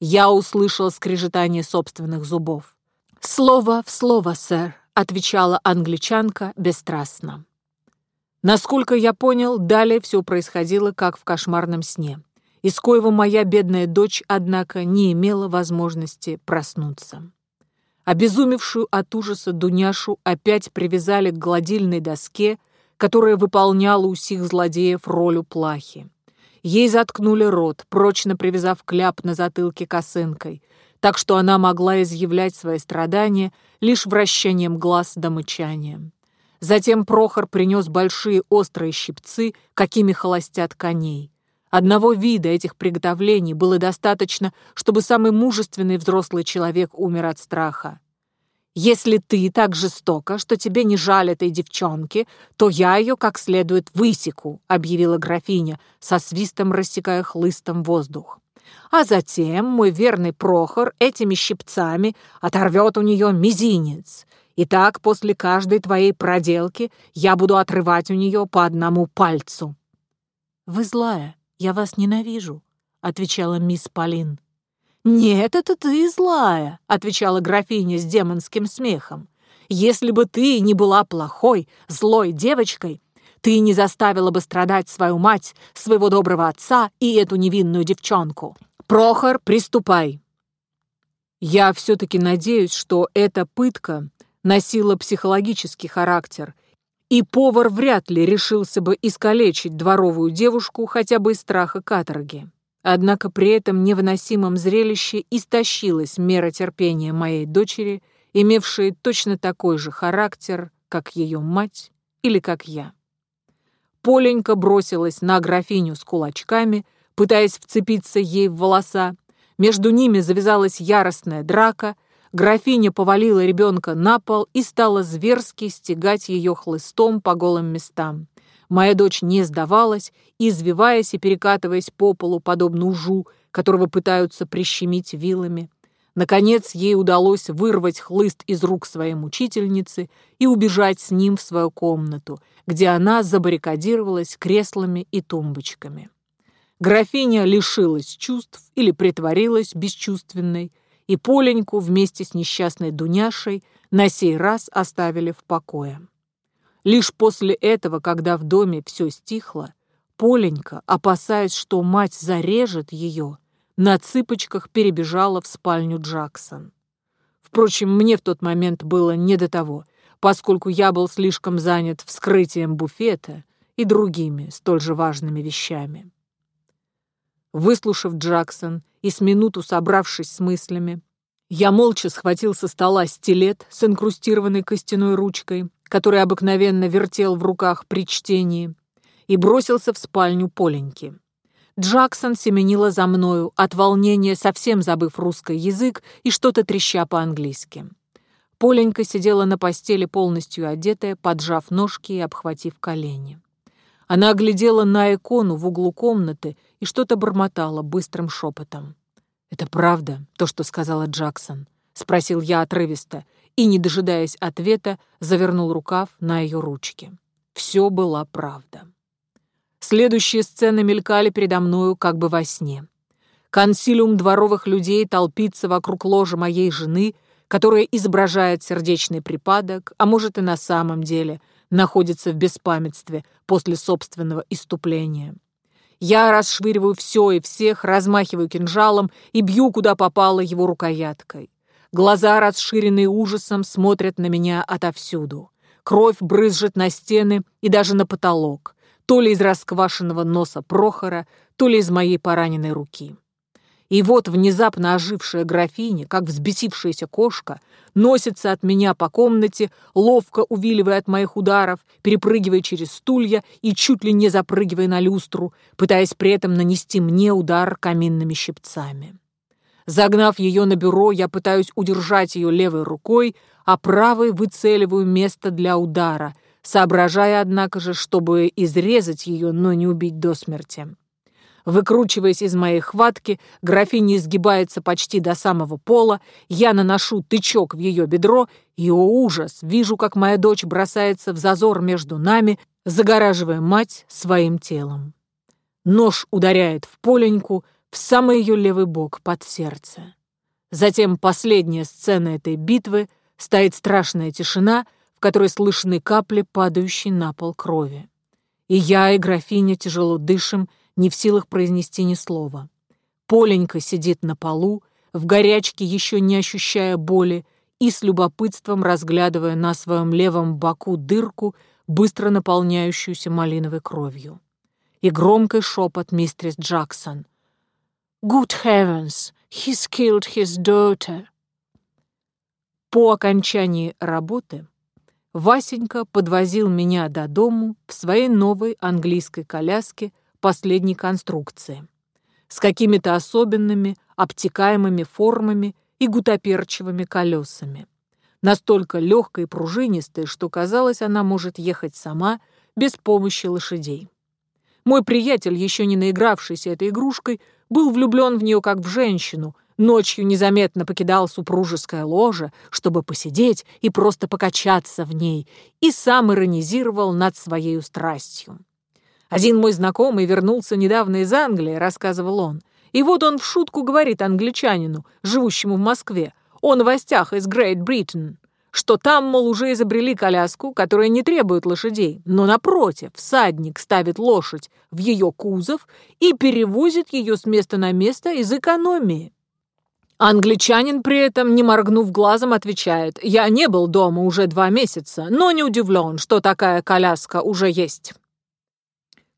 Я услышал скрежетание собственных зубов. «Слово в слово, сэр отвечала англичанка бесстрастно. Насколько я понял, далее все происходило как в кошмарном сне, из коего моя бедная дочь, однако, не имела возможности проснуться. Обезумевшую от ужаса Дуняшу опять привязали к гладильной доске, которая выполняла у сих злодеев роль плахи. Ей заткнули рот, прочно привязав кляп на затылке косынкой, так что она могла изъявлять свои страдания лишь вращением глаз да мычанием. Затем Прохор принес большие острые щипцы, какими холостят коней. Одного вида этих приготовлений было достаточно, чтобы самый мужественный взрослый человек умер от страха. «Если ты так жестока, что тебе не жаль этой девчонки, то я ее как следует высеку», — объявила графиня, со свистом рассекая хлыстом воздух. А затем мой верный Прохор этими щипцами оторвет у нее мизинец. И так после каждой твоей проделки я буду отрывать у нее по одному пальцу». «Вы злая, я вас ненавижу», — отвечала мисс Полин. «Нет, это ты злая», — отвечала графиня с демонским смехом. «Если бы ты не была плохой, злой девочкой, ты не заставила бы страдать свою мать, своего доброго отца и эту невинную девчонку. Прохор, приступай. Я все-таки надеюсь, что эта пытка носила психологический характер, и повар вряд ли решился бы искалечить дворовую девушку хотя бы из страха каторги. Однако при этом невыносимом зрелище истощилась мера терпения моей дочери, имевшей точно такой же характер, как ее мать или как я. Поленька бросилась на графиню с кулачками, пытаясь вцепиться ей в волоса. Между ними завязалась яростная драка. Графиня повалила ребенка на пол и стала зверски стегать ее хлыстом по голым местам. Моя дочь не сдавалась, извиваясь и перекатываясь по полу, подобно ужу, которого пытаются прищемить вилами. Наконец, ей удалось вырвать хлыст из рук своей мучительницы и убежать с ним в свою комнату, где она забаррикадировалась креслами и тумбочками. Графиня лишилась чувств или притворилась бесчувственной, и Поленьку вместе с несчастной Дуняшей на сей раз оставили в покое. Лишь после этого, когда в доме все стихло, Поленька, опасаясь, что мать зарежет ее, на цыпочках перебежала в спальню Джексон. Впрочем, мне в тот момент было не до того, поскольку я был слишком занят вскрытием буфета и другими столь же важными вещами. Выслушав Джексон и с минуту собравшись с мыслями, я молча схватил со стола стилет с инкрустированной костяной ручкой, который обыкновенно вертел в руках при чтении, и бросился в спальню Поленьки. Джаксон семенила за мною, от волнения совсем забыв русский язык и что-то треща по-английски. Поленька сидела на постели полностью одетая, поджав ножки и обхватив колени. Она глядела на икону в углу комнаты и что-то бормотала быстрым шепотом. «Это правда, то, что сказала Джаксон?» — спросил я отрывисто и, не дожидаясь ответа, завернул рукав на ее ручке. Все была правда. Следующие сцены мелькали передо мною как бы во сне. Консилиум дворовых людей толпится вокруг ложа моей жены, которая изображает сердечный припадок, а может и на самом деле находится в беспамятстве после собственного иступления. Я расшвыриваю все и всех, размахиваю кинжалом и бью, куда попало его рукояткой. Глаза, расширенные ужасом, смотрят на меня отовсюду. Кровь брызжет на стены и даже на потолок то ли из расквашенного носа Прохора, то ли из моей пораненной руки. И вот внезапно ожившая графиня, как взбесившаяся кошка, носится от меня по комнате, ловко увиливая от моих ударов, перепрыгивая через стулья и чуть ли не запрыгивая на люстру, пытаясь при этом нанести мне удар каминными щипцами. Загнав ее на бюро, я пытаюсь удержать ее левой рукой, а правой выцеливаю место для удара — соображая, однако же, чтобы изрезать ее, но не убить до смерти. Выкручиваясь из моей хватки, графиня изгибается почти до самого пола, я наношу тычок в ее бедро, и, о ужас, вижу, как моя дочь бросается в зазор между нами, загораживая мать своим телом. Нож ударяет в поленьку, в самый ее левый бок под сердце. Затем последняя сцена этой битвы, стоит страшная тишина — которой слышны капли, падающие на пол крови. И я, и графиня тяжело дышим, не в силах произнести ни слова. Поленька сидит на полу, в горячке еще не ощущая боли, и с любопытством разглядывая на своем левом боку дырку, быстро наполняющуюся малиновой кровью. И громкий шепот мистерс Джексон. «Good heavens! He's killed his daughter!» По окончании работы Васенька подвозил меня до дому в своей новой английской коляске последней конструкции с какими-то особенными обтекаемыми формами и гутоперчивыми колесами. Настолько легкой и пружинистой, что казалось, она может ехать сама без помощи лошадей. Мой приятель, еще не наигравшийся этой игрушкой, был влюблен в нее как в женщину — Ночью незаметно покидал супружеское ложе, чтобы посидеть и просто покачаться в ней, и сам иронизировал над своей страстью. Один мой знакомый вернулся недавно из Англии, рассказывал он, и вот он в шутку говорит англичанину, живущему в Москве, о новостях из Грейт Бриттен, что там, мол, уже изобрели коляску, которая не требует лошадей, но, напротив, всадник ставит лошадь в ее кузов и перевозит ее с места на место из экономии. Англичанин при этом, не моргнув глазом, отвечает, «Я не был дома уже два месяца, но не удивлен, что такая коляска уже есть».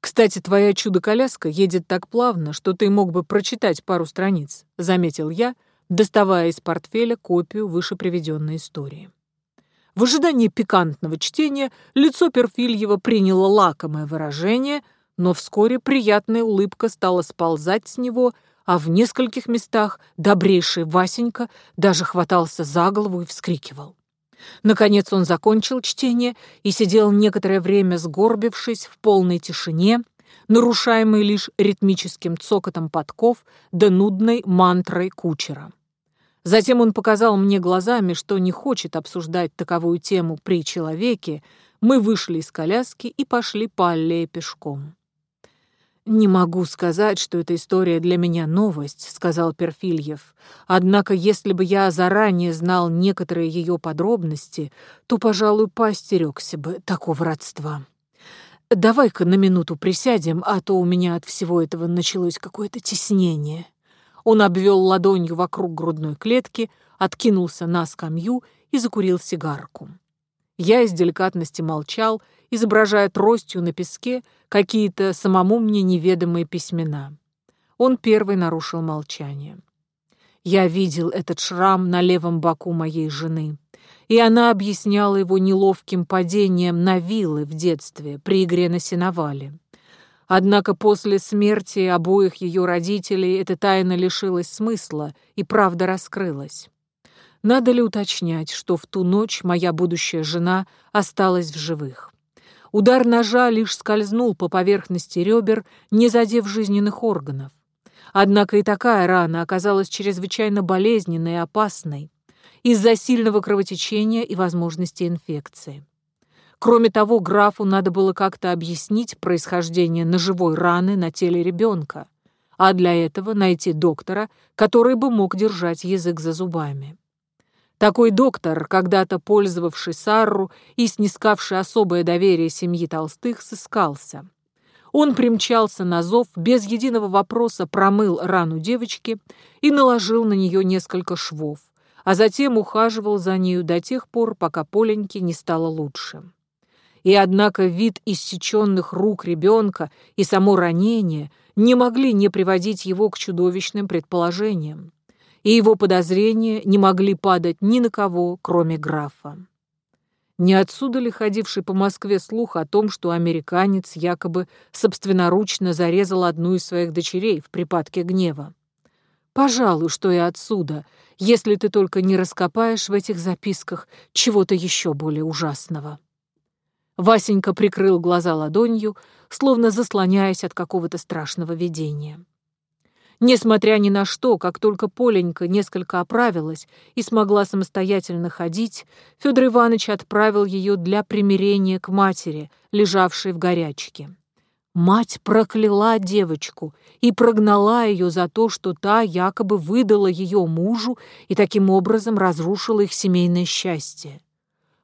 «Кстати, твоя чудо-коляска едет так плавно, что ты мог бы прочитать пару страниц», — заметил я, доставая из портфеля копию выше приведенной истории. В ожидании пикантного чтения лицо Перфильева приняло лакомое выражение, но вскоре приятная улыбка стала сползать с него, а в нескольких местах добрейший Васенька даже хватался за голову и вскрикивал. Наконец он закончил чтение и сидел некоторое время сгорбившись в полной тишине, нарушаемой лишь ритмическим цокотом подков да нудной мантрой кучера. Затем он показал мне глазами, что не хочет обсуждать таковую тему при человеке. Мы вышли из коляски и пошли по аллее пешком. «Не могу сказать, что эта история для меня новость», — сказал Перфильев. «Однако, если бы я заранее знал некоторые ее подробности, то, пожалуй, поостерегся бы такого родства. Давай-ка на минуту присядем, а то у меня от всего этого началось какое-то теснение». Он обвел ладонью вокруг грудной клетки, откинулся на скамью и закурил сигарку. Я из деликатности молчал, изображая тростью на песке какие-то самому мне неведомые письмена. Он первый нарушил молчание. Я видел этот шрам на левом боку моей жены, и она объясняла его неловким падением на вилы в детстве при игре на сеновале. Однако после смерти обоих ее родителей эта тайна лишилась смысла, и правда раскрылась. Надо ли уточнять, что в ту ночь моя будущая жена осталась в живых? Удар ножа лишь скользнул по поверхности ребер, не задев жизненных органов. Однако и такая рана оказалась чрезвычайно болезненной и опасной из-за сильного кровотечения и возможности инфекции. Кроме того, графу надо было как-то объяснить происхождение ножевой раны на теле ребенка, а для этого найти доктора, который бы мог держать язык за зубами. Такой доктор, когда-то пользовавший Сарру и снискавший особое доверие семьи Толстых, сыскался. Он примчался на зов, без единого вопроса промыл рану девочки и наложил на нее несколько швов, а затем ухаживал за нею до тех пор, пока Поленьке не стало лучше. И однако вид иссеченных рук ребенка и само ранение не могли не приводить его к чудовищным предположениям, и его подозрения не могли падать ни на кого, кроме графа. Не отсюда ли ходивший по Москве слух о том, что американец якобы собственноручно зарезал одну из своих дочерей в припадке гнева? Пожалуй, что и отсюда, если ты только не раскопаешь в этих записках чего-то еще более ужасного. Васенька прикрыл глаза ладонью, словно заслоняясь от какого-то страшного видения. Несмотря ни на что, как только Поленька несколько оправилась и смогла самостоятельно ходить, Федор Иванович отправил ее для примирения к матери, лежавшей в горячке. Мать прокляла девочку и прогнала ее за то, что та якобы выдала ее мужу и таким образом разрушила их семейное счастье.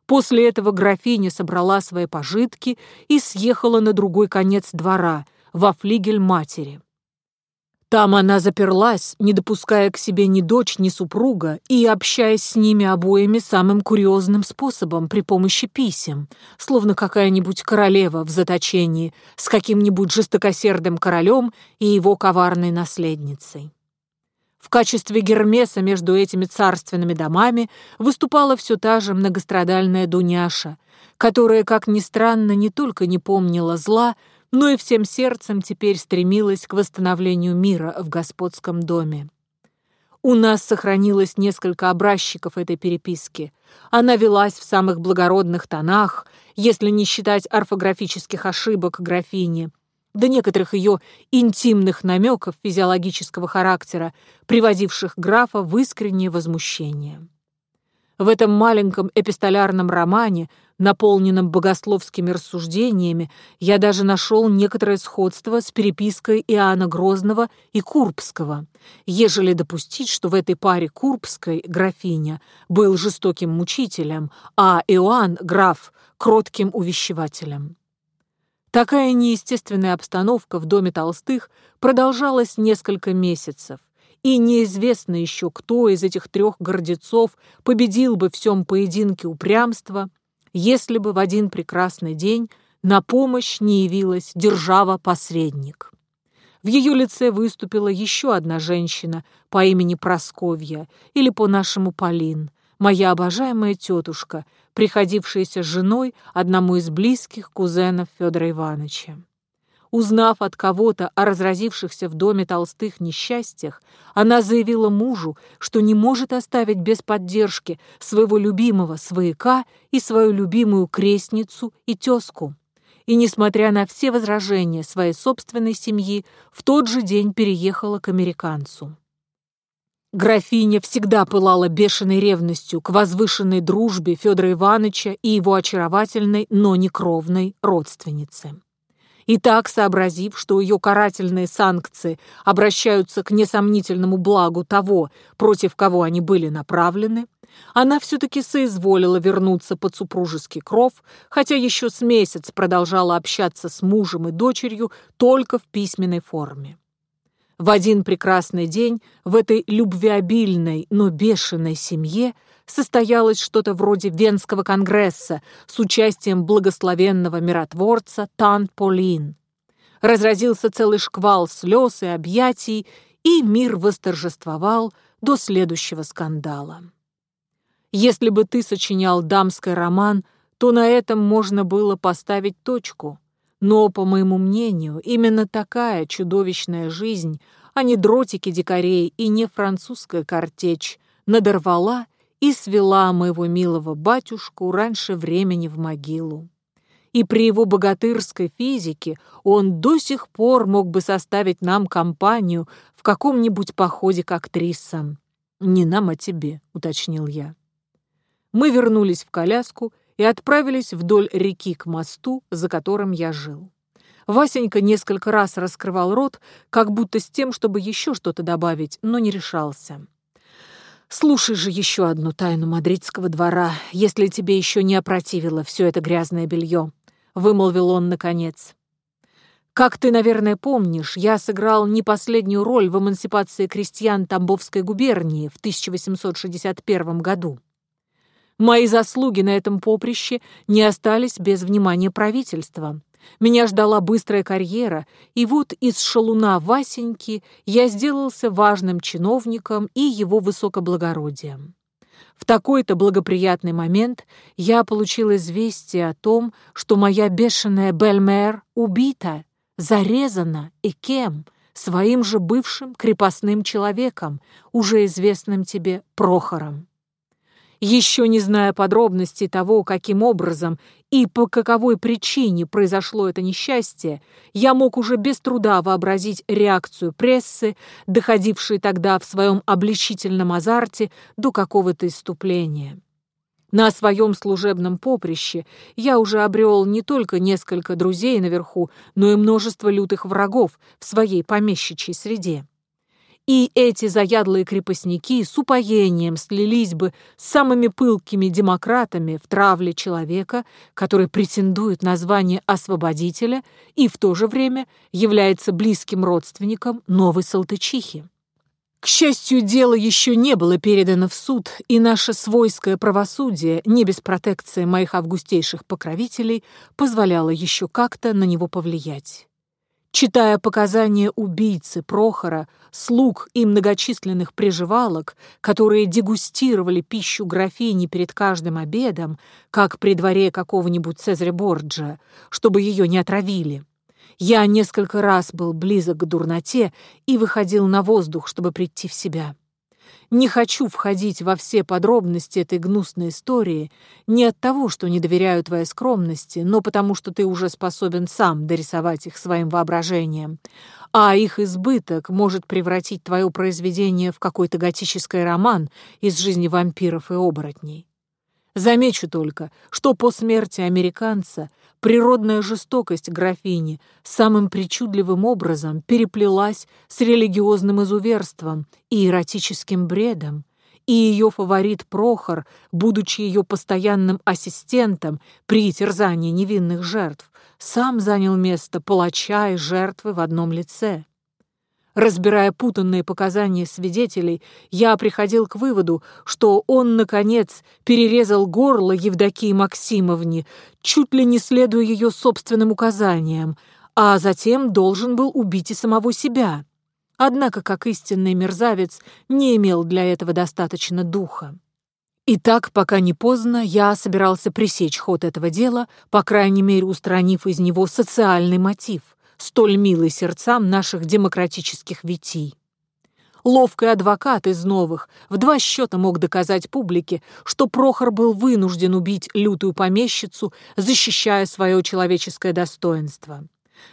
После этого графиня собрала свои пожитки и съехала на другой конец двора, во флигель матери. Там она заперлась, не допуская к себе ни дочь, ни супруга, и общаясь с ними обоими самым курьезным способом при помощи писем, словно какая-нибудь королева в заточении с каким-нибудь жестокосердым королем и его коварной наследницей. В качестве Гермеса между этими царственными домами выступала все та же многострадальная Дуняша, которая, как ни странно, не только не помнила зла, но и всем сердцем теперь стремилась к восстановлению мира в господском доме. У нас сохранилось несколько образчиков этой переписки. Она велась в самых благородных тонах, если не считать орфографических ошибок графини, до некоторых ее интимных намеков физиологического характера, приводивших графа в искреннее возмущение. В этом маленьком эпистолярном романе, наполненном богословскими рассуждениями, я даже нашел некоторое сходство с перепиской Иоанна Грозного и Курбского, ежели допустить, что в этой паре Курбской графиня был жестоким мучителем, а Иоанн, граф, кротким увещевателем. Такая неестественная обстановка в доме Толстых продолжалась несколько месяцев, и неизвестно еще, кто из этих трех гордецов победил бы в всем поединке упрямства, если бы в один прекрасный день на помощь не явилась держава-посредник. В ее лице выступила еще одна женщина по имени Просковья, или по-нашему Полин, моя обожаемая тетушка, приходившаяся женой одному из близких кузенов Федора Ивановича. Узнав от кого-то о разразившихся в доме Толстых несчастьях, она заявила мужу, что не может оставить без поддержки своего любимого свояка и свою любимую крестницу и тезку. И, несмотря на все возражения своей собственной семьи, в тот же день переехала к американцу. Графиня всегда пылала бешеной ревностью к возвышенной дружбе Федора Ивановича и его очаровательной, но не кровной родственнице. И так, сообразив, что ее карательные санкции обращаются к несомнительному благу того, против кого они были направлены, она все-таки соизволила вернуться под супружеский кров, хотя еще с месяц продолжала общаться с мужем и дочерью только в письменной форме. В один прекрасный день в этой любвеобильной, но бешеной семье состоялось что-то вроде Венского конгресса с участием благословенного миротворца Тан Полин. Разразился целый шквал слез и объятий, и мир восторжествовал до следующего скандала. Если бы ты сочинял дамский роман, то на этом можно было поставить точку. Но, по моему мнению, именно такая чудовищная жизнь, а не дротики дикарей и не французская картечь, надорвала и свела моего милого батюшку раньше времени в могилу. И при его богатырской физике он до сих пор мог бы составить нам компанию в каком-нибудь походе к актрисам. «Не нам, а тебе», — уточнил я. Мы вернулись в коляску и отправились вдоль реки к мосту, за которым я жил. Васенька несколько раз раскрывал рот, как будто с тем, чтобы еще что-то добавить, но не решался. Слушай же еще одну тайну мадридского двора, если тебе еще не опротивило все это грязное белье, вымолвил он наконец. Как ты, наверное, помнишь, я сыграл не последнюю роль в эмансипации крестьян Тамбовской губернии в 1861 году. Мои заслуги на этом поприще не остались без внимания правительства. Меня ждала быстрая карьера, и вот из шалуна Васеньки я сделался важным чиновником и его высокоблагородием. В такой-то благоприятный момент я получил известие о том, что моя бешеная Бельмер убита, зарезана и кем? Своим же бывшим крепостным человеком, уже известным тебе Прохором. Еще не зная подробностей того, каким образом и по каковой причине произошло это несчастье, я мог уже без труда вообразить реакцию прессы, доходившей тогда в своем обличительном азарте до какого-то иступления. На своем служебном поприще я уже обрел не только несколько друзей наверху, но и множество лютых врагов в своей помещичьей среде. И эти заядлые крепостники с упоением слились бы с самыми пылкими демократами в травле человека, который претендует на звание освободителя и в то же время является близким родственником новой Салтычихи. К счастью, дело еще не было передано в суд, и наше свойское правосудие, не без протекции моих августейших покровителей, позволяло еще как-то на него повлиять. Читая показания убийцы Прохора, слуг и многочисленных приживалок, которые дегустировали пищу графини перед каждым обедом, как при дворе какого-нибудь Цезаря Борджа, чтобы ее не отравили, я несколько раз был близок к дурноте и выходил на воздух, чтобы прийти в себя. Не хочу входить во все подробности этой гнусной истории не от того, что не доверяю твоей скромности, но потому что ты уже способен сам дорисовать их своим воображением, а их избыток может превратить твое произведение в какой-то готический роман из жизни вампиров и оборотней. Замечу только, что по смерти американца природная жестокость графини самым причудливым образом переплелась с религиозным изуверством и эротическим бредом, и ее фаворит Прохор, будучи ее постоянным ассистентом при терзании невинных жертв, сам занял место палача и жертвы в одном лице. Разбирая путанные показания свидетелей, я приходил к выводу, что он, наконец, перерезал горло Евдокии Максимовне, чуть ли не следуя ее собственным указаниям, а затем должен был убить и самого себя. Однако, как истинный мерзавец, не имел для этого достаточно духа. Итак, пока не поздно, я собирался пресечь ход этого дела, по крайней мере устранив из него социальный мотив, столь милый сердцам наших демократических витий. Ловкий адвокат из новых в два счета мог доказать публике, что Прохор был вынужден убить лютую помещицу, защищая свое человеческое достоинство.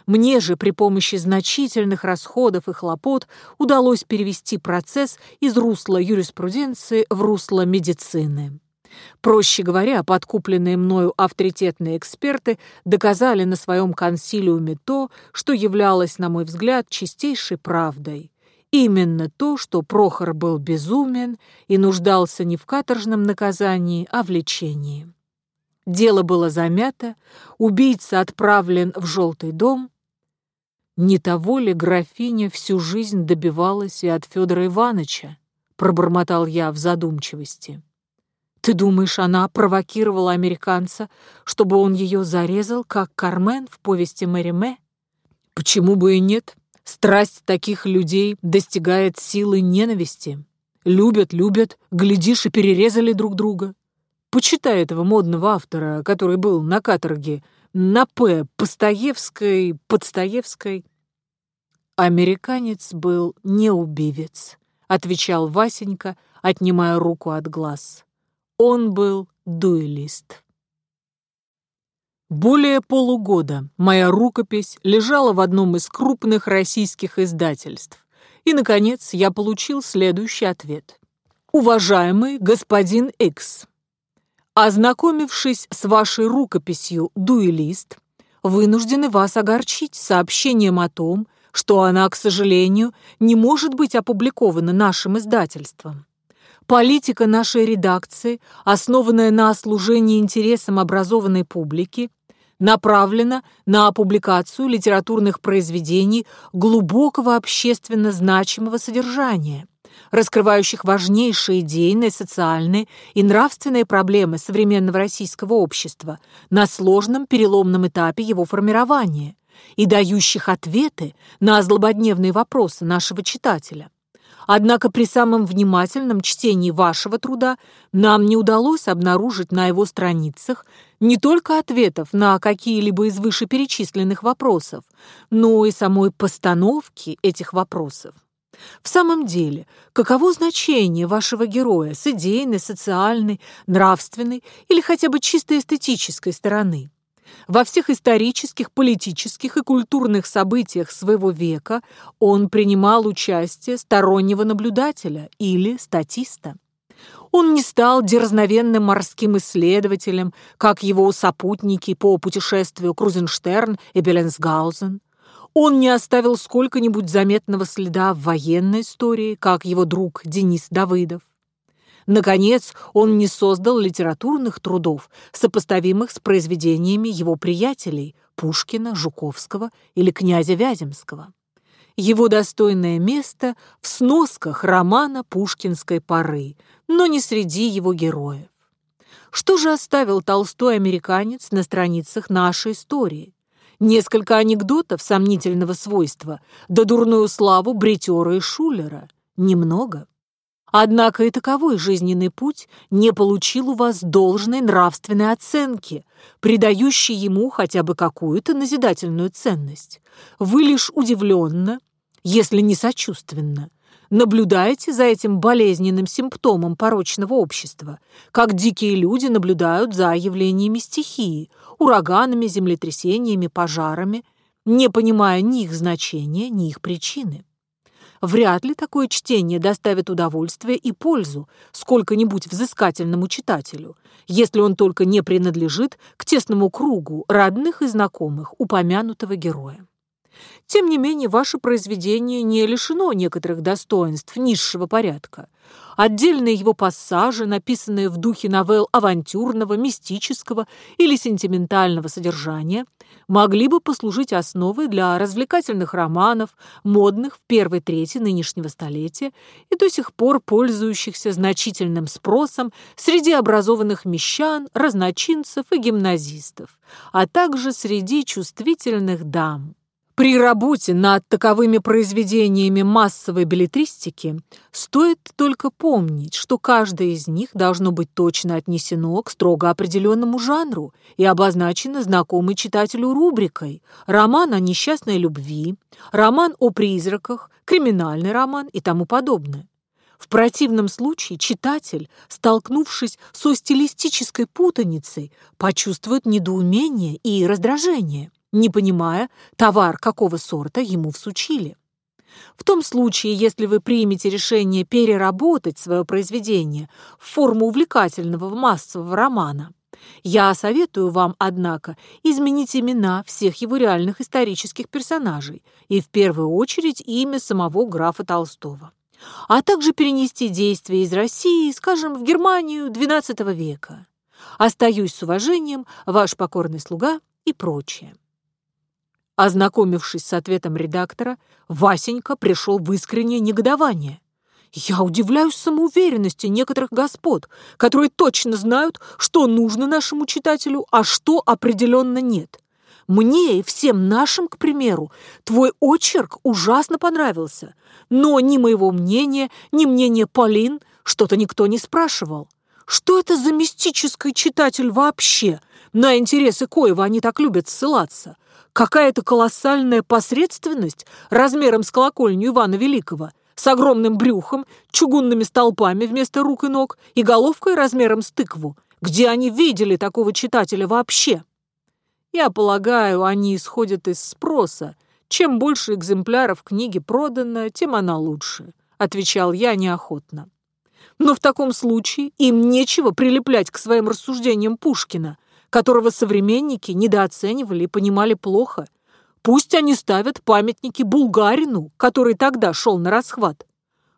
Мне же при помощи значительных расходов и хлопот удалось перевести процесс из русла юриспруденции в русло медицины. Проще говоря, подкупленные мною авторитетные эксперты доказали на своем консилиуме то, что являлось, на мой взгляд, чистейшей правдой. Именно то, что Прохор был безумен и нуждался не в каторжном наказании, а в лечении. Дело было замято, убийца отправлен в желтый дом. Не того ли графиня всю жизнь добивалась и от Федора Ивановича? Пробормотал я в задумчивости. Ты думаешь, она провокировала американца, чтобы он ее зарезал, как Кармен в повести Мэриме? Почему бы и нет? Страсть таких людей достигает силы ненависти. Любят, любят, глядишь, и перерезали друг друга. Почитай этого модного автора, который был на каторге, на П. Постоевской, Подстоевской. Американец был не убивец, отвечал Васенька, отнимая руку от глаз. Он был дуэлист. Более полугода моя рукопись лежала в одном из крупных российских издательств, и, наконец, я получил следующий ответ. «Уважаемый господин Икс, Ознакомившись с вашей рукописью «Дуэлист», вынуждены вас огорчить сообщением о том, что она, к сожалению, не может быть опубликована нашим издательством. Политика нашей редакции, основанная на служении интересам образованной публики, направлена на публикацию литературных произведений глубокого общественно значимого содержания – раскрывающих важнейшие идейные, социальные и нравственные проблемы современного российского общества на сложном переломном этапе его формирования и дающих ответы на злободневные вопросы нашего читателя. Однако при самом внимательном чтении вашего труда нам не удалось обнаружить на его страницах не только ответов на какие-либо из вышеперечисленных вопросов, но и самой постановки этих вопросов. В самом деле, каково значение вашего героя с идейной, социальной, нравственной или хотя бы чисто эстетической стороны? Во всех исторических, политических и культурных событиях своего века он принимал участие стороннего наблюдателя или статиста. Он не стал дерзновенным морским исследователем, как его сопутники по путешествию Крузенштерн и Беленсгаузен. Он не оставил сколько-нибудь заметного следа в военной истории, как его друг Денис Давыдов. Наконец, он не создал литературных трудов, сопоставимых с произведениями его приятелей Пушкина, Жуковского или князя Вяземского. Его достойное место в сносках романа пушкинской поры, но не среди его героев. Что же оставил толстой американец на страницах нашей истории? Несколько анекдотов сомнительного свойства, да дурную славу бритера и шулера. Немного. Однако и таковой жизненный путь не получил у вас должной нравственной оценки, придающей ему хотя бы какую-то назидательную ценность. Вы лишь удивленно, если не сочувственно, наблюдаете за этим болезненным симптомом порочного общества, как дикие люди наблюдают за явлениями стихии, ураганами, землетрясениями, пожарами, не понимая ни их значения, ни их причины. Вряд ли такое чтение доставит удовольствие и пользу сколько-нибудь взыскательному читателю, если он только не принадлежит к тесному кругу родных и знакомых упомянутого героя. Тем не менее, ваше произведение не лишено некоторых достоинств низшего порядка. Отдельные его пассажи, написанные в духе новелл авантюрного, мистического или сентиментального содержания, могли бы послужить основой для развлекательных романов, модных в первой трети нынешнего столетия и до сих пор пользующихся значительным спросом среди образованных мещан, разночинцев и гимназистов, а также среди чувствительных дам. При работе над таковыми произведениями массовой билетристики стоит только помнить, что каждое из них должно быть точно отнесено к строго определенному жанру и обозначено знакомой читателю рубрикой «Роман о несчастной любви», «Роман о призраках», «Криминальный роман» и тому подобное. В противном случае читатель, столкнувшись со стилистической путаницей, почувствует недоумение и раздражение не понимая, товар какого сорта ему всучили. В том случае, если вы примете решение переработать свое произведение в форму увлекательного массового романа, я советую вам, однако, изменить имена всех его реальных исторических персонажей и в первую очередь имя самого графа Толстого, а также перенести действия из России, скажем, в Германию XII века. Остаюсь с уважением, ваш покорный слуга и прочее. Ознакомившись с ответом редактора, Васенька пришел в искреннее негодование. Я удивляюсь самоуверенности некоторых господ, которые точно знают, что нужно нашему читателю, а что определенно нет. Мне и всем нашим, к примеру, твой очерк ужасно понравился, но ни моего мнения, ни мнения Полин что-то никто не спрашивал. Что это за мистический читатель вообще, на интересы коего они так любят ссылаться? Какая-то колоссальная посредственность размером с колокольню Ивана Великого, с огромным брюхом, чугунными столпами вместо рук и ног и головкой размером с тыкву. Где они видели такого читателя вообще? Я полагаю, они исходят из спроса. Чем больше экземпляров книги продано, тем она лучше, отвечал я неохотно. Но в таком случае им нечего прилеплять к своим рассуждениям Пушкина, которого современники недооценивали и понимали плохо. Пусть они ставят памятники Булгарину, который тогда шел на расхват.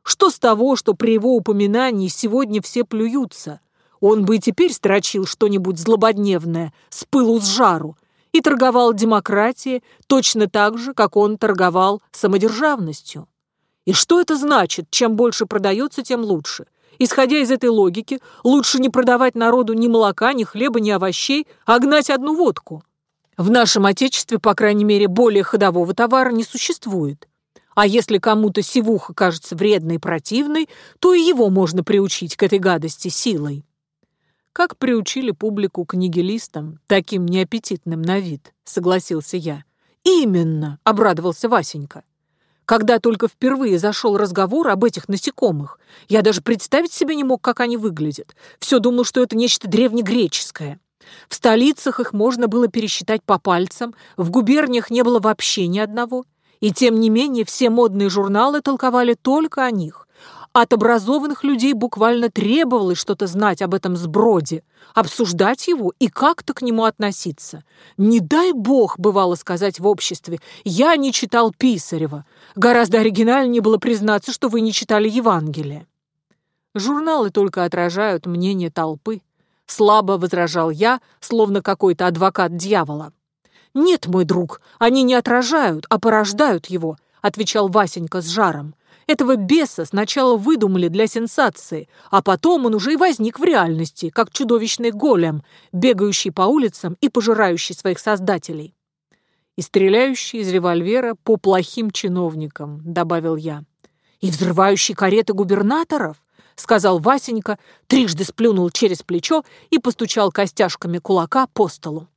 Что с того, что при его упоминании сегодня все плюются? Он бы и теперь строчил что-нибудь злободневное, с пылу с жару, и торговал демократией точно так же, как он торговал самодержавностью. И что это значит? Чем больше продается, тем лучше. Исходя из этой логики, лучше не продавать народу ни молока, ни хлеба, ни овощей, а гнать одну водку. В нашем Отечестве, по крайней мере, более ходового товара не существует. А если кому-то сивуха кажется вредной и противной, то и его можно приучить к этой гадости силой. Как приучили публику к нигилистам, таким неаппетитным на вид, согласился я. Именно, обрадовался Васенька. Когда только впервые зашел разговор об этих насекомых, я даже представить себе не мог, как они выглядят. Все думал, что это нечто древнегреческое. В столицах их можно было пересчитать по пальцам, в губерниях не было вообще ни одного. И тем не менее все модные журналы толковали только о них. От образованных людей буквально требовалось что-то знать об этом сброде, обсуждать его и как-то к нему относиться. Не дай бог, бывало сказать в обществе, я не читал Писарева. Гораздо оригинальнее было признаться, что вы не читали Евангелие. Журналы только отражают мнение толпы. Слабо возражал я, словно какой-то адвокат дьявола. «Нет, мой друг, они не отражают, а порождают его», отвечал Васенька с жаром. Этого беса сначала выдумали для сенсации, а потом он уже и возник в реальности, как чудовищный голем, бегающий по улицам и пожирающий своих создателей. «И стреляющий из револьвера по плохим чиновникам», — добавил я. «И взрывающий кареты губернаторов», — сказал Васенька, трижды сплюнул через плечо и постучал костяшками кулака по столу.